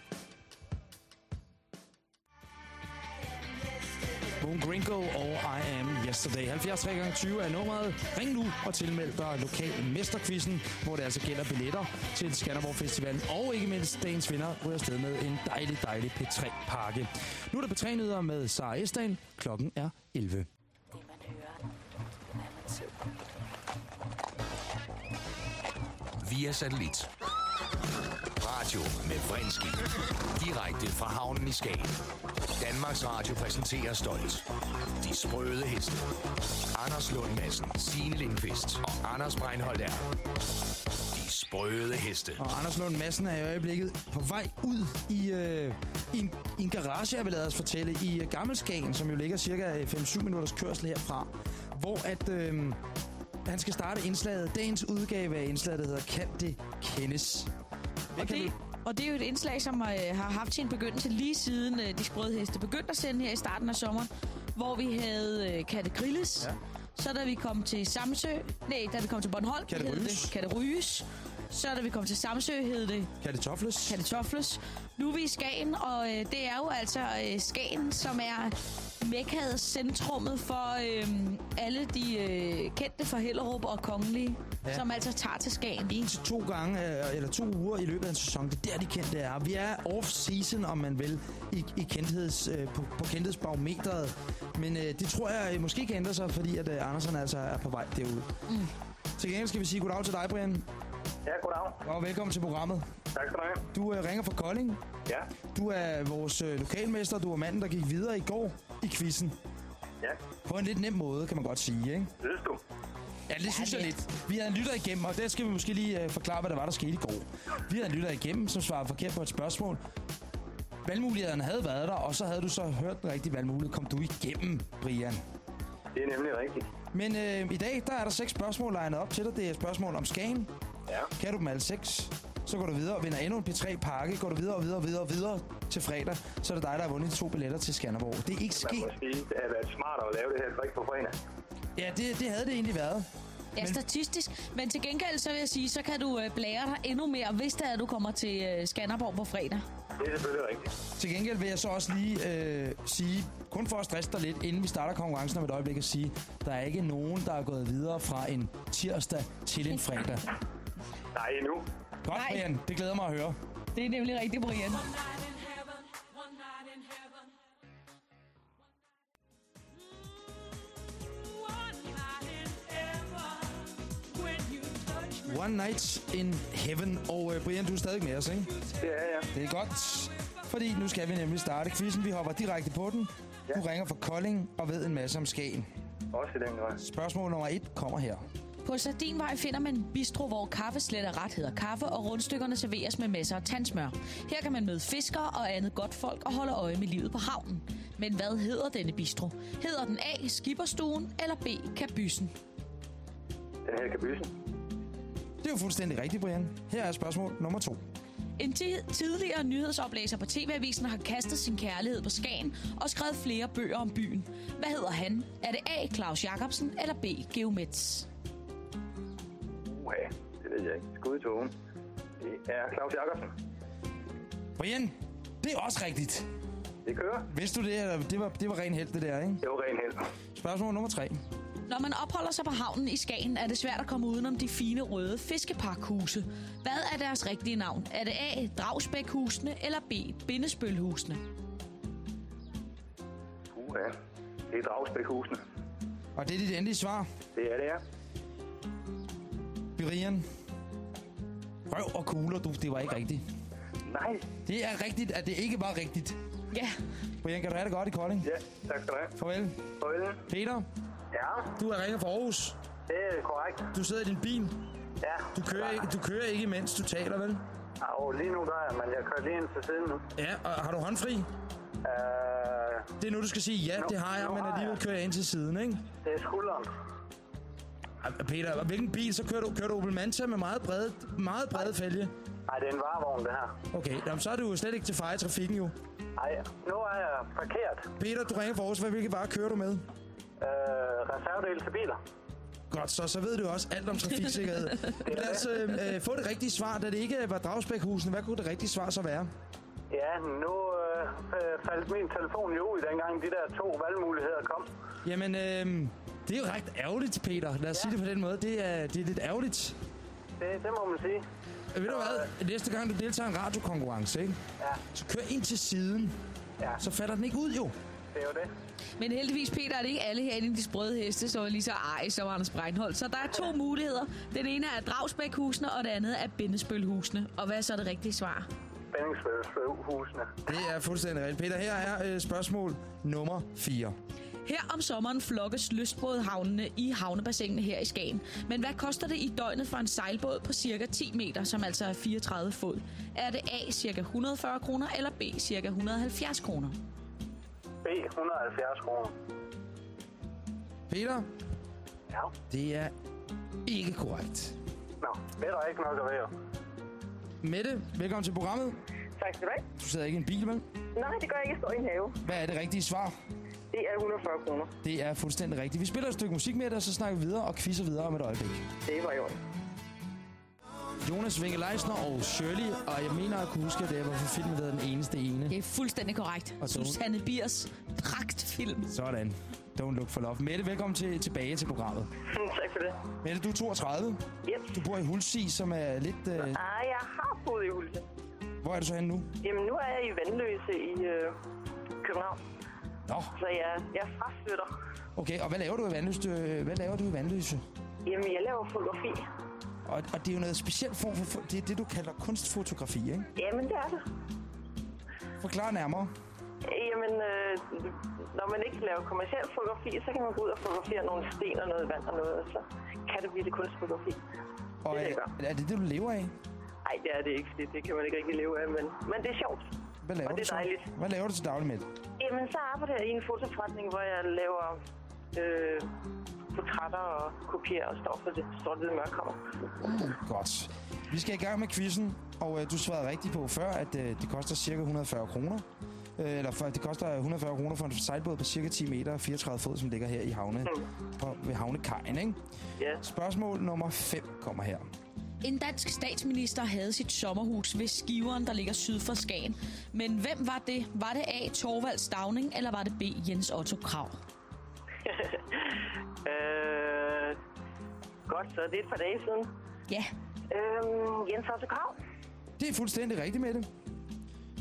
Boom Gringo og I Am Yesterday. 73 gange 20 er nummeret. Ring nu og tilmeld dig lokal mesterquizzen, hvor det altså gælder billetter til Skanderborg Festivalen. Og ikke mindst dagens vinder ryger afsted med en dejlig, dejlig P3-pakke. Nu er der P3-nyheder med Sara Estan. Klokken er 11. Det man hører, er man. Via satellit. Radio med Vrindski. Direkte fra havnen i Skagen. Danmarks Radio præsenterer stolt. De sprøde heste. Anders Lund Madsen, Signe Lindqvist og Anders Breinholt er. De sprøde heste. Og Anders Lund Madsen er i øjeblikket på vej ud i, øh, i, en, i en garage, jeg vil lade os fortælle, i øh, Gammelskagen, som jo ligger cirka øh, 5-7 minutters kørsel herfra, hvor at, øh, han skal starte indslaget, dagens udgave af indslaget, der hedder Kan det kendes? Og det, og det er jo et indslag, som øh, har haft sin begyndelse lige siden øh, de sprøde heste begyndte at sende her i starten af sommeren, hvor vi havde øh, Katte Grilles. Ja. Så da vi kom til Samsø, nej, da vi kom til Bornholm, Katte hed Ryges. det Katte Ryges. Så da vi kom til Samsø, hed det Kan det tofles? Katte Tofles. Nu er vi i Skagen, og øh, det er jo altså øh, Skagen, som er Mekkaets centrummet for øh, alle de øh, kendte fra Hellerup og Kongelige, Ja. ja. som altså tager til Skagen. En til to gange, øh, eller to uger i løbet af en sæson. Det er der, de kendte er. Vi er off-season, om man vil, i, i kendtheds, øh, på, på kendthedsbarometeret. Men øh, det tror jeg øh, måske kan ændre sig, fordi at øh, Andersen altså er på vej derud. Mm. Til gengæld skal vi sige goddag til dig, Brian. Ja, goddag. Og velkommen til programmet. Tak skal du have. Du øh, ringer fra Kolding. Ja, Du er vores øh, lokalmester. Du er manden, der gik videre i går i quizzen. ja, På en lidt nem måde, kan man godt sige, ikke? synes du? Ja, det synes jeg lidt. Vi havde en lytter igennem, og der skal vi måske lige øh, forklare, hvad der var, der skete i går. Vi havde en lytter igennem, som svarede forkert på et spørgsmål. valgmulighederne havde været der, og så havde du så hørt den rigtige valgmulighed, kom du igennem, Brian. Det er nemlig rigtigt. Men øh, i dag, der er der seks spørgsmål legnet op til dig. Det er spørgsmål om Skagen. Ja. Kan du dem alle seks, så går du videre og vinder endnu en P3-pakke. Går du videre og videre og videre og videre til fredag, så er det dig, der har vundet de to billetter til Skanderborg. Det er ikke Man sket. må sige, det har været smartere at lave det her trick på fredag. Ja, det, det havde det egentlig været. Ja, statistisk. Men til gengæld, så vil jeg sige, så kan du øh, blære dig endnu mere, hvis det er, at du kommer til øh, Skanderborg på fredag. Det er selvfølgelig rigtigt. Til gengæld vil jeg så også lige øh, sige, kun for at stresse dig lidt, inden vi starter konkurrencen om et øjeblik, at sige, der er ikke nogen, der er gået videre fra en tirsdag til en fredag. Nej, endnu. Godt, Brian. Det glæder mig at høre. Det er nemlig rigtigt, Brian. One Night in Heaven. Og øh, Brian, du er stadig med os, ikke? Det er jeg. Det er godt. Fordi nu skal vi nemlig starte quizzen. Vi hopper direkte på den. Du ringer fra Kolding og ved en masse om Skagen. Også i den grad. Spørgsmål nummer et kommer her. På Sardinvej finder man en bistro, hvor kaffe slet og ret hedder kaffe, og rundstykkerne serveres med masser af tandsmør. Her kan man møde fiskere og andet godt folk og holde øje med livet på havnen. Men hvad hedder denne bistro? Hedder den A. Skipperstuen eller B. Kabysen? Den her kabysen. Det er jo fuldstændig rigtigt, Brian. Her er spørgsmål nummer to. En ti- tidligere nyhedsoplæser på TV-avisen har kastet sin kærlighed på Skagen og skrevet flere bøger om byen. Hvad hedder han? Er det A. Claus Jacobsen eller B. Geomets? Uha, det ved jeg ikke. Skud i togen. Det er Claus Jacobsen. Brian, det er også rigtigt. Det kører. Vidste du det? Eller? Det var, det var ren held, det der, ikke? Det var ren held. Spørgsmål nummer tre. Når man opholder sig på havnen i Skagen, er det svært at komme udenom de fine røde fiskeparkhuse. Hvad er deres rigtige navn? Er det A. Dragsbækhusene eller B. Bindespølhusene? Uha, det er Dragsbækhusene. Og det er dit endelige svar. Det er det, ja. Brian. Røv og kugler, du. Det var ikke rigtigt. Nej. Det er rigtigt, at det ikke var rigtigt. Ja. Brian, kan du have det godt i Kolding? Ja, tak skal du have. Farvel. Farvel. Peter, Ja, du er ringer fra Aarhus. det er korrekt. Du sidder i din bil. Ja. Du kører, ikke, du kører ikke, mens du taler, vel? Au, lige nu gør jeg, men jeg kører lige ind til siden nu. Ja, og har du håndfri? Øh, Det er nu, du skal sige, ja, det har jeg, nu men alligevel jeg. kører jeg ind til siden, ikke? det er skulderen. Peter, hvilken bil? Så kører du, kører du Opel Manta med meget brede, meget brede fælge? Nej, det er en varevogn, det her. Okay, jamen, så er du jo slet ikke til fare i trafikken, jo. Nej, nu er jeg parkeret. Peter, du ringer Aarhus. Hvad- Hvilke varer kører du med? Øh, reservedel til biler. Godt, så, så ved du også alt om trafiksikkerhed. Lad os øh, øh, få det rigtige svar. Da det ikke var Dragsbækhusen, hvad kunne det rigtige svar så være? Ja, nu øh, faldt min telefon jo ud, dengang de der to valgmuligheder kom. Jamen, øh, det er jo ret ærgerligt, Peter. Lad os ja. sige det på den måde. Det er, det er lidt ærgerligt. Det, det må man sige. Øh, Ved du hvad? Næste gang du deltager i en radiokonkurrence, ikke? Ja, så kør ind til siden. Ja. Så falder den ikke ud, jo. det er jo det. Men heldigvis, Peter, er det ikke alle herinde i de sprøde heste, som er lige så ej som Anders Breinholt. Så der er to muligheder. Den ene er Dragsbækhusene, og det andet er Bindespølhusene. Og hvad er så det rigtige svar? Spændingshusene. Det er fuldstændig rigtigt. Peter, her er øh, spørgsmål nummer 4. Her om sommeren flokkes lystbådhavnene i havnebassinene her i Skagen. Men hvad koster det i døgnet for en sejlbåd på cirka 10 meter, som altså er 34 fod? Er det A cirka 140 kroner, eller B cirka 170 kroner? B, 170 kroner. Peter, Ja. det er ikke korrekt. Nå, det er der ikke nok at være. Mette, velkommen til programmet. Tak skal du have. Du sidder ikke i en bil, vel? Nej, det gør jeg ikke. Jeg står i en have. Hvad er det rigtige svar? Det er 140 kroner. Det er fuldstændig rigtigt. Vi spiller et stykke musik med dig, og så snakker vi videre og quizzer videre om et øjeblik. Det var orden. Jonas Vinge Leisner og Shirley, og jeg mener at kunne huske, at det var for filmen, der Den Eneste Ene. Det er fuldstændig korrekt. Og så- Susanne Biers pragtfilm. Sådan. Don't look for love. Mette, velkommen til, tilbage til programmet. tak for det. Mette, du er 32. Yep. Du bor i Hulsi, som er lidt... Øh, Ah, jeg boet i Hulse. hvor er du så henne nu? Jamen, nu er jeg i Vandløse i øh, København. Nå, Så jeg, jeg fraflytter. okay. Og hvad laver du i Vandløse? Hvad laver du i Vandløse? Jamen, jeg laver fotografi. Og, og det er jo noget specielt form for... Det er det, du kalder kunstfotografi, ikke? Jamen, det er det. Forklar nærmere. Jamen, øh, når man ikke laver kommersiel fotografi, så kan man gå ud og fotografere nogle sten og noget vand og noget, og så kan det blive det kunstfotografi. Og Det er det, jeg er det det, du lever af? Nej, det er det ikke, fordi det kan man ikke rigtig leve af, men, men det er sjovt. Hvad laver og du det så? er dejligt. Hvad laver du til daglig med det? Jamen, så arbejder jeg i en fotoforretning, hvor jeg laver øh, portrætter og kopierer og står for det står det mørkkammer. Mm, godt. Vi skal i gang med quizzen, og øh, du svarede rigtigt på før, at øh, det koster cirka 140 kroner. Øh, eller for, det koster 140 kroner for en sejlbåd på cirka 10 meter og 34 fod, som ligger her i havne, på, ved havnekajen, ikke? Ja. Spørgsmål nummer 5 kommer her. En dansk statsminister havde sit sommerhus ved Skiveren, der ligger syd for Skagen. Men hvem var det? Var det A. Torvald Stavning, eller var det B. Jens Otto Krav? øh, godt, så det er et par dage siden. Ja. Øhm, Jens Otto Krav. Det er fuldstændig rigtigt med det.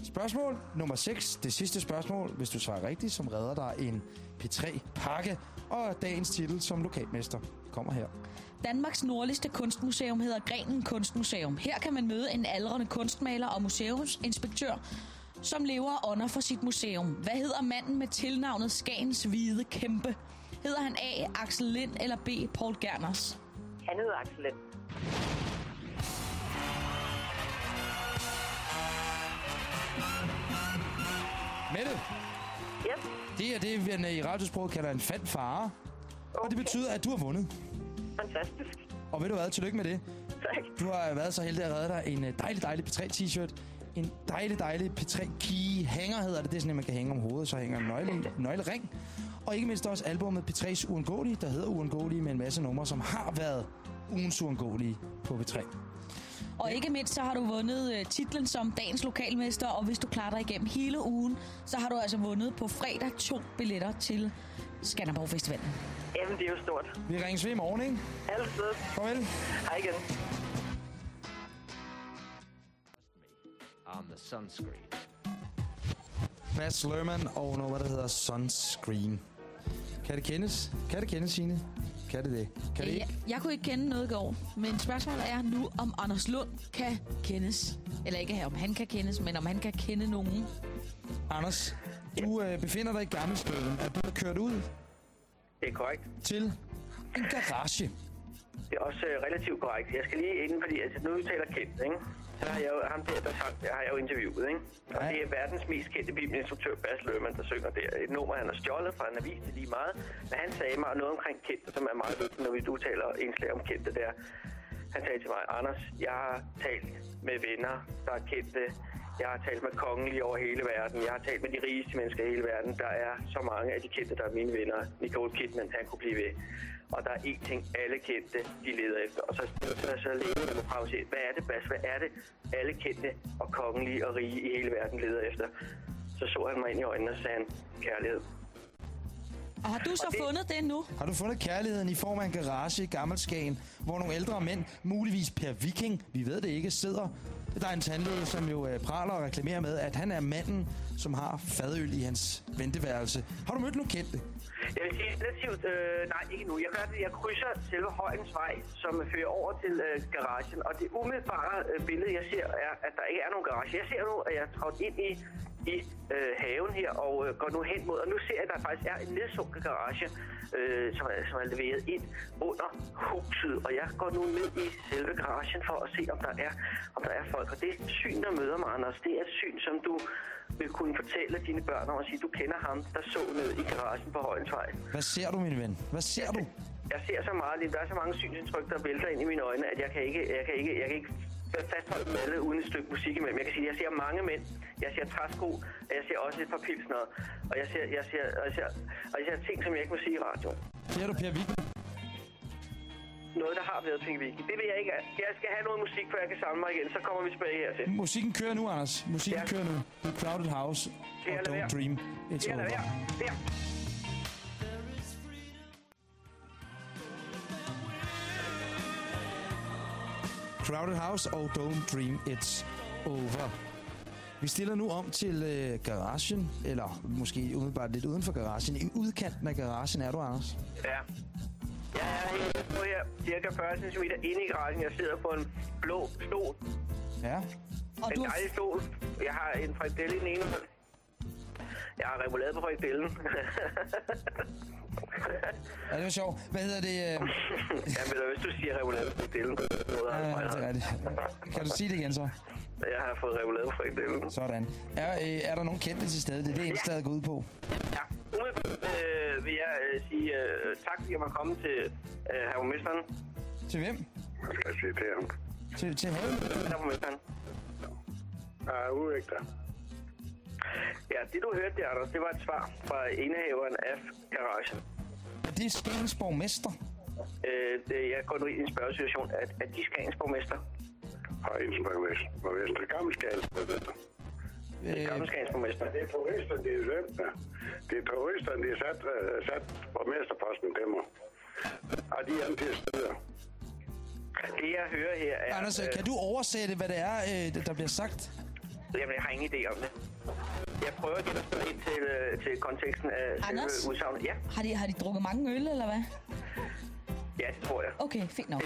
Spørgsmål nummer 6. Det sidste spørgsmål, hvis du svarer rigtigt, som redder dig en P3-pakke og dagens titel som lokalmester kommer her. Danmarks nordligste kunstmuseum hedder Grenen Kunstmuseum. Her kan man møde en aldrende kunstmaler og museumsinspektør, som lever og ånder for sit museum. Hvad hedder manden med tilnavnet Skagens Hvide Kæmpe? Hedder han A. Axel Lind eller B. Paul Gerners? Han hedder Axel Lind. Mette, Yep. det er det, vi i radiosproget kalder en fanfare. Og det betyder, at du har vundet. Fantastisk. Og ved du hvad, tillykke med det. Tak. Du har været så heldig at redde dig en øh, dejlig, dejlig P3-t-shirt. En dejlig, dejlig P3-key hænger hedder det. Det er sådan, at man kan hænge om hovedet, så hænger en nøgle, nøglering. Og ikke mindst også albumet P3's Uundgåelige, der hedder Uundgåelige med en masse numre, som har været ugens uundgåelige på P3. Og ikke mindst så har du vundet øh, titlen som dagens lokalmester, og hvis du klarer dig igennem hele ugen, så har du altså vundet på fredag to billetter til Skanderborg Festivalen. Jamen, det er jo stort. Vi ringes ved i morgen, ikke? Altid. Farvel. Hej igen. on the sunscreen. Mads Lerman og noget, hvad der hedder Sunscreen. Kan det kendes? Kan det kendes, Signe? Kan det det? Kan det ikke? jeg, jeg kunne ikke kende noget i går, men spørgsmålet er nu, om Anders Lund kan kendes. Eller ikke her, om han kan kendes, men om han kan kende nogen. Anders, du øh, befinder dig i Gammelstøden. Er du kørt ud Det er korrekt. til en garage? Det er også øh, relativt korrekt. Jeg skal lige ind, fordi altså, nu taler kendt, ikke? Så har jeg jo ham der, der sang, der har jeg jo interviewet, ikke? Og det er verdens mest kendte bibelinstruktør, Bas Lerman, der synger der. Et nummer, han har stjålet fra en avis, lige meget. Men han sagde mig noget omkring kendte, som er meget vigtigt, når vi du taler indslag om kendte der. Han sagde til mig, Anders, jeg har talt med venner, der er kendte. Jeg har talt med kongelige over hele verden. Jeg har talt med de rigeste mennesker i hele verden. Der er så mange af de kendte, der er mine venner. Nicole Kidman, han kunne blive ved. Og der er én ting, alle kendte, de leder efter. Og så så, så længe med mig frem og siger, hvad er det, Bas? Hvad er det, alle kendte og kongelige og rige i hele verden leder efter? Så så han mig ind i øjnene og sagde han, kærlighed. Og har du så det- fundet det nu? Har du fundet kærligheden i form af en garage i Gammelskagen, hvor nogle ældre mænd, muligvis Per Viking, vi ved det ikke, sidder? Der er en tandlæge, som jo øh, praler og reklamerer med, at han er manden, som har fadøl i hans venteværelse. Har du mødt nogen kendte? Jeg vil sige relativt, øh, nej ikke nu. Jeg gør det, jeg krydser selve Højens Vej, som fører over til øh, garagen. Og det umiddelbare øh, billede, jeg ser, er, at der ikke er nogen garage. Jeg ser nu, at jeg er trådt ind i, i øh, haven her og øh, går nu hen mod, og nu ser jeg, at der faktisk er en nedsunket garage, øh, som, er, som er leveret ind under huset. Og jeg går nu ned i selve garagen for at se, om der er, om der er folk. Og det syn, der møder mig, Anders, det er et syn, som du vil kunne fortælle dine børn om at sige, du kender ham, der så ned i garagen på Højens Vej. Hvad ser du, min ven? Hvad ser du? Jeg ser så meget, der er så mange synsindtryk, der vælter ind i mine øjne, at jeg kan ikke, jeg kan ikke, jeg kan ikke fastholde dem alle uden et stykke musik imellem. Jeg kan sige, at jeg ser mange mænd, jeg ser træsko, og jeg ser også et par pilsner, og jeg ser, jeg ser, og jeg ser, og jeg ser ting, som jeg ikke må sige i radioen. Ser du Per Viking? Noget, der har været Pink Vicky. Det vil jeg ikke. Jeg skal have noget musik, før jeg kan samle mig igen. Så kommer vi tilbage hertil. Musikken kører nu, Anders. Musikken Ja. kører nu. The Crowded House og Don't være? Dream It's Over. være? Der. Crowded House og Don't Dream It's Over. Vi stiller nu om til øh, garagen, eller måske umiddelbart lidt uden for garagen. I udkanten af garagen er du, Anders. Ja. Jeg er på her, cirka 40 cm inde i garagen. Jeg sidder på en blå stol. Ja. Og en du har- dejlig stol. Jeg har en frikadelle i den ene hånd. Jeg har remoulade på frikadellen. Ja, det var sjovt. Hvad hedder det? Øh... ja, men hvis du siger remoulade på frikadellen, så er Ja, det rigtigt. Kan du sige det igen så? Jeg har fået remoulade frikadelle. Sådan. Er, øh, er der nogen kendte til stede? Det er det er gået ud på. Ja, umiddelbart øh, vil jeg øh, sige øh, tak, fordi jeg var kommet til øh, herremesteren. Til hvem? Til ham? Til, til haven? Herremesteren. Ja, udvægter. Ja, det du hørte der, Anders, det var et svar fra indehaveren af garagen. Er det Skagens borgmester? Øh, det, jeg går nu ind i en spørgesituation. Er, er de Skagens borgmester? Og ens borgmester. Borgmester. Gammel Skagens borgmester. Det er Gammel Skagens borgmester. Det er turisterne, de er ja. Det er turisterne, de er sat, uh, sat borgmesterposten til mig. Og de er til steder. Det jeg hører her er... Anders, øh, kan du oversætte, hvad det er, øh, der bliver sagt? Jamen, jeg har ingen idé om det. Jeg prøver igen at spørge ind til, øh, til konteksten af Anders? udsagnet. Ja, Har de, har de drukket mange øl, eller hvad? ja, det tror jeg. Okay, fint nok.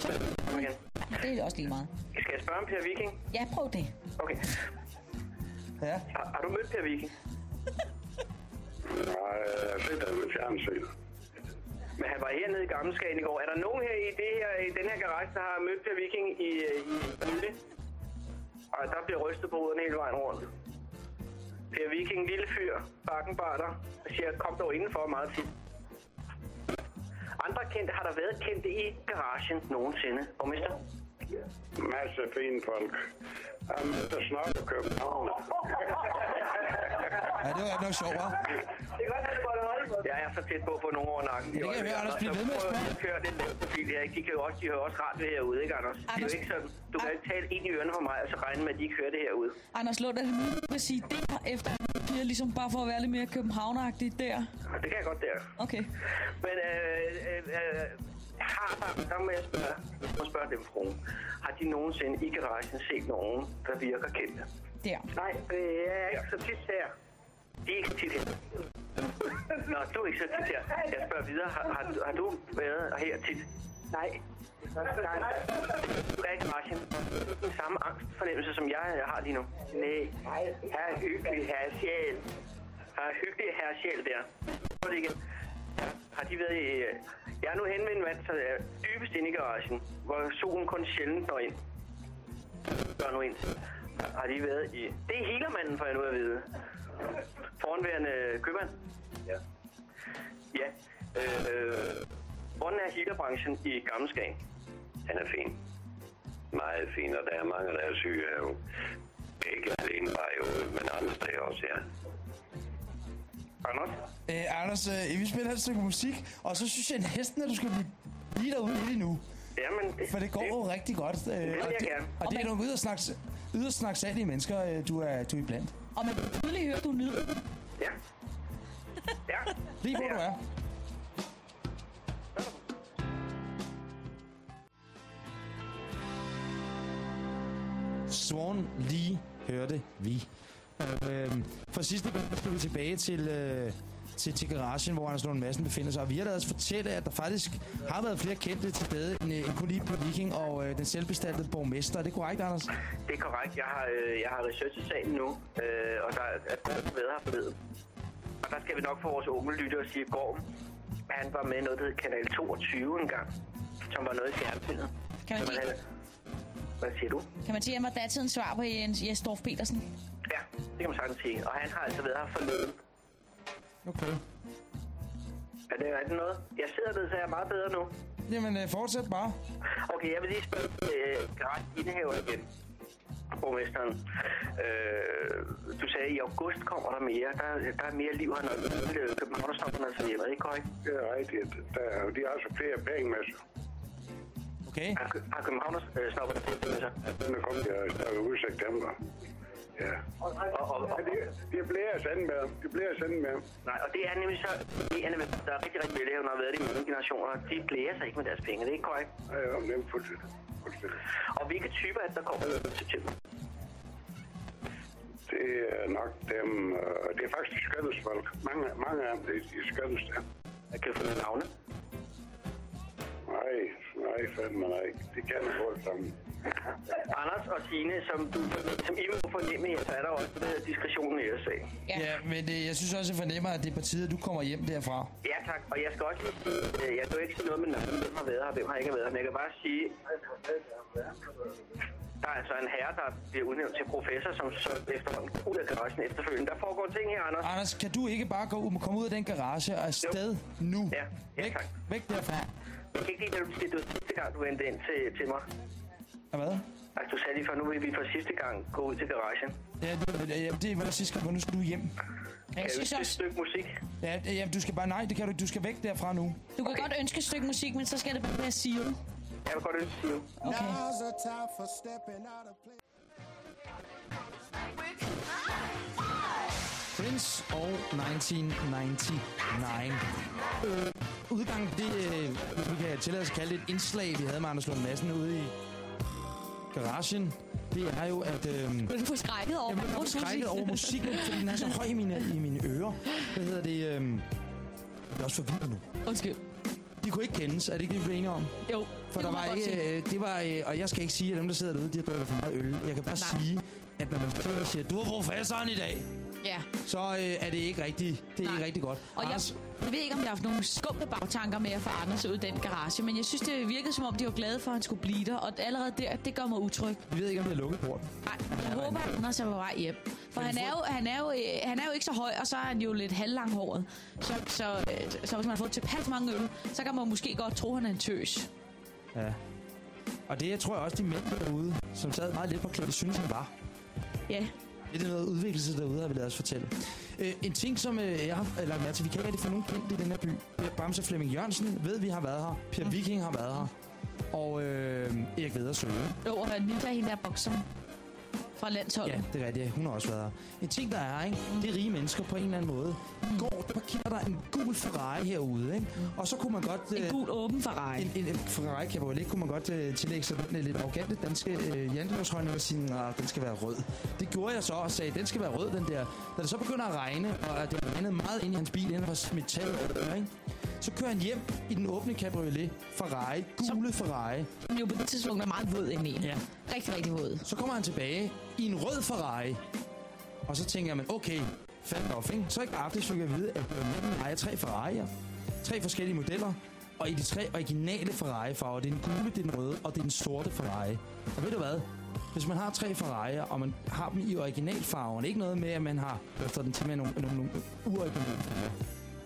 Det er også lige meget. Skal jeg spørge om Per Viking? Ja, prøv det. Okay. Ja. Har, har du mødt Per Viking? Nej, jeg har set dem med fjernsyn. Men han var hernede i Gamle Skagen i går. Er der nogen her i, det her, i den her garage, der har mødt Per Viking i, øh, i nylig? Og der bliver rystet på hovederne hele vejen rundt. Per Viking, lille fyr, bakkenbarter, og siger, kom dog indenfor meget tit. Andre kendte, har der været kendte i garagen nogensinde, borgmester? Masse fine folk. Um, der snakker København. Ja, det var nok sjovt, hva'? Jeg er så tæt på at få nogle over nakken. Det kan jeg høre, Anders. Bliv ved med at spørge. Jeg kører den profil her, ikke? De kan jo også, de hører også rart ved herude, ikke, Anders? Det er jo ikke sådan. Du kan ikke tale ind i ørerne for mig, og så regne med, at de ikke hører det herude. Anders Lund, er det du vil sige det her efter bliver ligesom bare for at være lidt mere københavneragtigt der? Det kan jeg godt der. Okay. Men øh, øh, øh, har der, der må jeg spørge, må spørge dem, fruen. Har de nogensinde i garagen set nogen, der virker kendte? Der. Nej, øh, jeg er ikke så tit her. De er ikke tit her. Nå, du er ikke så tit her. Jeg spørger videre. Har, har, har du været her tit? Nej. Gang. Du er i garagen. Samme angstfornemmelse, som jeg, jeg har lige nu. Nej. Her er hyggelig her sjæl. Her er hyggelig her sjæl der. Prøv det igen. Har de været i... øh, Jeg er nu hen ved en mand, så er dybest inde i garagen, hvor solen kun sjældent når ind. Gør nu ind. Har de været i... Det er helermanden, får jeg nu at vide. Foranværende købmand. Ja. Ja. Øh, hvordan er healerbranchen i Gamle Skagen? Den er fin. Meget fin, og der er mange, der er syge her jo. Ikke alene bare jo, men andre steder også, ja. Anders? Øh, Anders, øh, vi spiller et stykke musik, og så synes jeg næsten, at du skal blive lige derude lige nu. Jamen, det, For det går det- jo rigtig godt. Øh, vil jeg og det, gerne. og det er nogle ydersnaks, ydersnaksalige mennesker, øh, du er, du er iblandt. Og man kan tydeligt høre, du nyder. Ja. Ja. Lige hvor du er. Sworn lige hørte vi. Øh, for sidste gang blev vi tilbage til, øh, til, til garagen, hvor Anders Lund Madsen befinder sig. Og vi har lavet os fortælle, at der faktisk har været flere kendte til stede end, øh, end kun lige på Viking og øh, den selvbestaltede borgmester. Er det korrekt, Anders? Det er korrekt. Jeg har, øh, jeg har researchet sagen nu, øh, og der er der været her forleden. Og der skal vi nok få vores unge lytter sige, at Gorm, han var med i noget, der hed Kanal 22 en gang, som var noget i fjernsynet. Kan man sige- Hvad siger du? Kan man sige, at han var datidens svar på Jens Jesdorf Petersen? Ja, det kan man sagtens sige. Og han har altså været her forleden. Okay. Er det, er det noget? Jeg sidder ned, så jeg er meget bedre nu. Jamen, øh, fortsæt bare. Okay, jeg vil lige spørge øh, Grat indehaver igen. Borgmesteren. Øh, du sagde, at i august kommer der mere. Der, der er mere liv her, når Københavnersnopperne er taget hjem. Er det ikke korrekt? Det er rigtigt. Der, er- de har også flere penge med sig. Okay. Har, har Københavnersnopperne taget med sig? Den er kommet er ude i september. Ja. Og, og, og, Ja, de, de bliver sendt med dem. De bliver sendt med dem. nej, og det er nemlig så... Det er nemlig, der er rigtig, rigtig velhavende, der har været det i mange generationer. De blæser sig ikke med deres penge. Det er ikke korrekt? Ja, ja, det er fuldstændig. fuldstændig. Og hvilke typer er det, der kommer i september? Det er nok dem... Øh, det er faktisk de skønneste folk. Mange, mange af dem, det er de skønneste. Jeg kan få navne. Nej, nej, fandme nej. De kender folk sammen. Anders og Signe, som, du, som I må fornemme her, så er der også det diskretionen i sag. Ja, ja men det, jeg synes også, jeg fornemmer, at det er på tide, at du kommer hjem derfra. Ja, tak. Og jeg skal også øh, jeg kan jo ikke sige noget med navn, hvem har været her, hvem har ikke været her, men jeg kan bare sige, der altså en herre, der bliver udnævnt til professor, som så efterhånden ud af garagen efterfølgende. Der foregår ting her, Anders. Anders, kan du ikke bare gå, ud- komme ud af den garage og afsted nu? Ja, ja væk, tak. væk derfra. Jeg kan ikke lide, at du siger, det var sidste gang, du vendte ind til, til mig. Hvad? Altså, du sagde lige før, nu vil vi for sidste gang gå ud til garagen. Ja, det, ja, det var der sidste gang, hvor nu skal du hjem. Kan jeg ønske et stykke musik? Ja, ja, du skal bare, nej, det kan du. Du skal væk derfra nu. Du kan godt ønske et stykke musik, men så skal det bare være Sio. Jeg vil godt ønske Sio. Okay. Now's the time for stepping out of place. Prince og 1999. Øh, udgangen, det, øh, hvis vi kan tillade os at kalde det et indslag, vi havde med Anders Lund Madsen ude i garagen, det er jo, at... Øh, Du er forskrækket over jeg vores forskrækket over musikken, fordi den er så høj i mine, i mine ører. Hvad hedder det? Øh, jeg er også forvirret nu. Undskyld. De kunne ikke kendes, er det ikke det, vi blev enige om? Jo, For der var ikke, øh, det var, øh, og jeg skal ikke sige, at dem, der sidder derude, de har drukket for meget øl. Jeg kan bare Nej. sige, at når man sidder og siger, du er professoren i dag, Ja. så øh, er det ikke rigtig, det er ikke rigtig godt. Og jeg, Anders, jeg ved ikke, om jeg har haft nogle skumle bagtanker med at få Anders ud i den garage, men jeg synes, det virkede som om, de var glade for, at han skulle blive der, og allerede der, det gør mig utryg. vi ved ikke, om det er lukket porten. Nej, jeg håber, at Anders er på vej hjem. For han er, jo, han, er jo, øh, han er jo ikke så høj, og så er han jo lidt halvlanghåret. Så, så, øh, så hvis man har fået tilpas mange øl, så kan man måske godt tro, at han er en tøs. Ja. Og det jeg tror jeg også, de mænd derude, som sad meget lidt på klædet, synes, han var. Ja. Det er noget udvikling derude, har vi lavet os fortælle. Øh, en ting, som øh, jeg har lagt mærke til, vi kan ikke rigtig få nogen kendt i den her by. Per Bamse Flemming Jørgensen ved, vi har været her. Per. Viking har været her. Og øh, Erik Vedersøge. Jo, og Anita, hende der bokseren fra landsholdet. Ja, det er rigtigt. Hun har også været her. En ting, der er, ikke? det er rige mennesker på en eller anden måde. I går, der parkerer der en gul Ferrari herude, ikke? Og så kunne man godt... En gul åben Ferrari. En, en, en Ferrari Cabriolet kunne man godt uh, tillægge sig den lidt arrogante danske uh, jantelåsholdning og sige, at den skal være rød. Det gjorde jeg så og sagde, den skal være rød, den der. Da det så begynder at regne, og at det regnede meget ind i hans bil, inden for smidt taget, ikke? Så kører han hjem i den åbne Cabriolet Ferrari, gule Ferrari. Som jo på det tidspunkt er meget våd ind i. Ja. Rigtig, rigtig våd. Så kommer han tilbage i en rød Ferrari. Og så tænker jeg, men okay, fair off, ikke? Så ikke aftes fik jeg at vide, at manden ejer tre Ferrari'er. Tre forskellige modeller. Og i de tre originale Ferrari-farver, det er den gule, det er den røde, og det er den sorte Ferrari. Og ved du hvad? Hvis man har tre Ferrari'er, og man har dem i originalfarven, ikke noget med, at man har efter den til med nogle, nogle, nogle uoriginale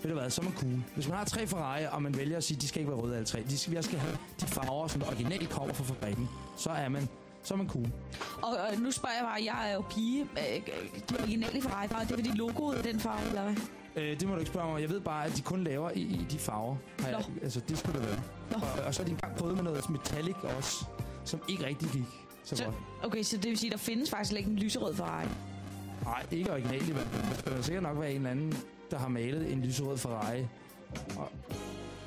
ved du hvad, så er man cool. Hvis man har tre Ferrari'er, og man vælger at sige, at de skal ikke være røde alle tre, de skal, jeg skal have de farver, som originalt kommer fra fabrikken, så er man, så er man cool. Og, og nu spørger jeg bare, jeg er jo pige. Øh, De originale Ferrari, det er fordi logoet den farve, eller hvad? Øh, det må du ikke spørge mig. Jeg ved bare, at de kun laver i, i de farver. Har jeg, altså, det skulle det være. Og, og, så er de engang prøvet med noget metallic også, som ikke rigtig gik så, Så- godt. Okay, så det vil sige, der findes faktisk ikke en lyserød Ferrari. Nej, ikke originalt i hvert fald. Der vil sikkert nok være en eller anden, der har malet en lyserød Ferrari. Og,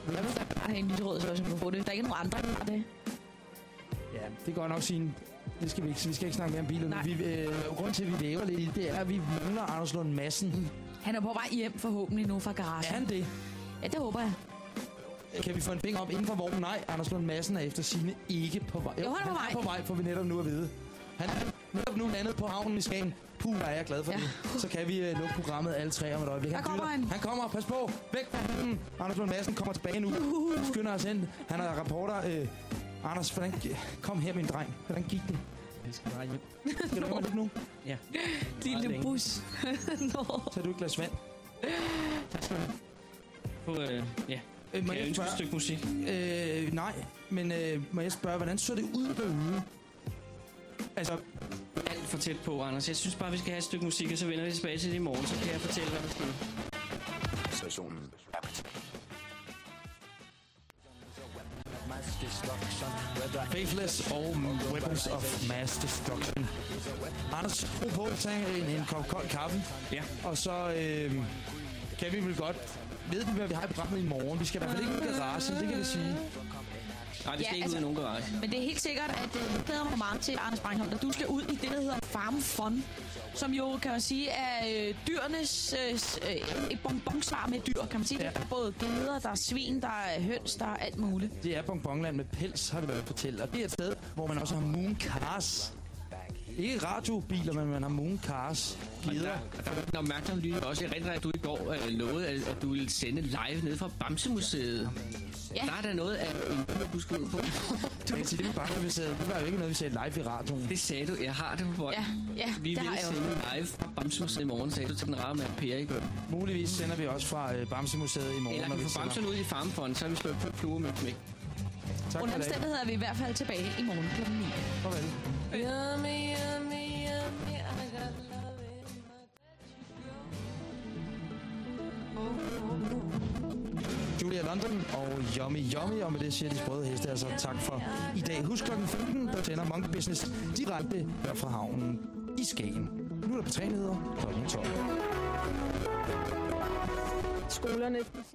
Jeg vil da bare have en lyserød, så kan få det. Der er ikke nogen andre, der har det. ja, det går nok sige, det skal vi ikke, vi skal ikke snakke mere om biler nu. Vi, øh, grunden til, at vi lever lidt i det, det er, at vi mangler Anders Lund Madsen. Han er på vej hjem forhåbentlig nu fra garagen. Er han det? Ja, det håber jeg. Kan vi få en penge op inden for vognen? Nej, Anders Lund Madsen er efter sine ikke på vej. Jo, han er på vej. på vej, får vi netop nu at vide. Han er netop nu landet på havnen i Skagen. Puh, er jeg glad for ja. det. Så kan vi uh, lukke programmet alle tre om et øjeblik. Der kommer dytter. han. Han kommer, pas på. Væk fra handen. Anders Lund Madsen kommer tilbage nu. Skynder os ind. Han er rapporter. Øh, Anders, hvordan, kom her, min dreng. Hvordan gik det? Jeg skal bare hjem. Skal du hjem nu? Ja. Lille bus. Nå. Så du et glas vand. Tak skal du have. På, øh, ja. Øh, må Kan jeg ønske et stykke musik? Øh, nej, men øh, må jeg spørge, hvordan så det ud derude? Altså, Alt for tæt på, Anders. Jeg synes bare, vi skal have et stykke musik, og så vender vi tilbage til det i morgen. Så kan jeg fortælle, hvad der sker. Stationen. Faithless og Weapons of Mass Destruction. Anders, ro på, tag en, en kop kold kaffe. Ja. Og så øh, kan vi vel godt... Ved vi, hvad vi har i programmet i morgen? Vi skal i hvert fald ikke i garage, det kan vi sige. Nej, vi skal Ja, ikke altså- ud i nogen garage. Men det er helt sikkert, at øh, glæder mig meget til, Anders Breinholt, at du skal ud i det, der hedder Farm Fun. Som jo, kan man sige, er øh, dyrenes øh, øh, et bonbonsvar med dyr, kan man sige. Ja. Der er både geder, der er svin, der er høns, der er alt muligt. Det er bonbonland med pels, har det været fortælle. Og det er et sted, hvor man også har mooncars. Ikke radiobiler, men man har mooncars. Og der, der er en opmærksom lytter også. Jeg rent at du i går øh, lovede, at, at du ville sende live ned fra Bamsemuseet. Ja. Der er der noget af en du skal ud på. Du kan sige, det med Bamsemuseet, det var jo ikke noget, vi sagde live i radioen. Det sagde du. Jeg har det på bånd. Ja, ja, Vi det vil har jeg sende live fra Bamsemuseet i morgen, sagde du til den rare med Per i går. Muligvis sender vi også fra øh, Bamsemuseet i morgen. Eller når kan vi få sender. Bamsen ud i farmfond, så har vi slået på fluer med smæk. Tak Under omstændigheder er vi i hvert fald tilbage i morgen kl. 9. Farvel. Yummy, yummy, yummy, I got love in Julia London og Yummy Yummy, og med det siger de sprøde heste altså tak for i dag. Husk klokken 15, der tænder Monk Business direkte her fra havnen i Skagen. Nu er der på trænyheder klokken 12. Skolerne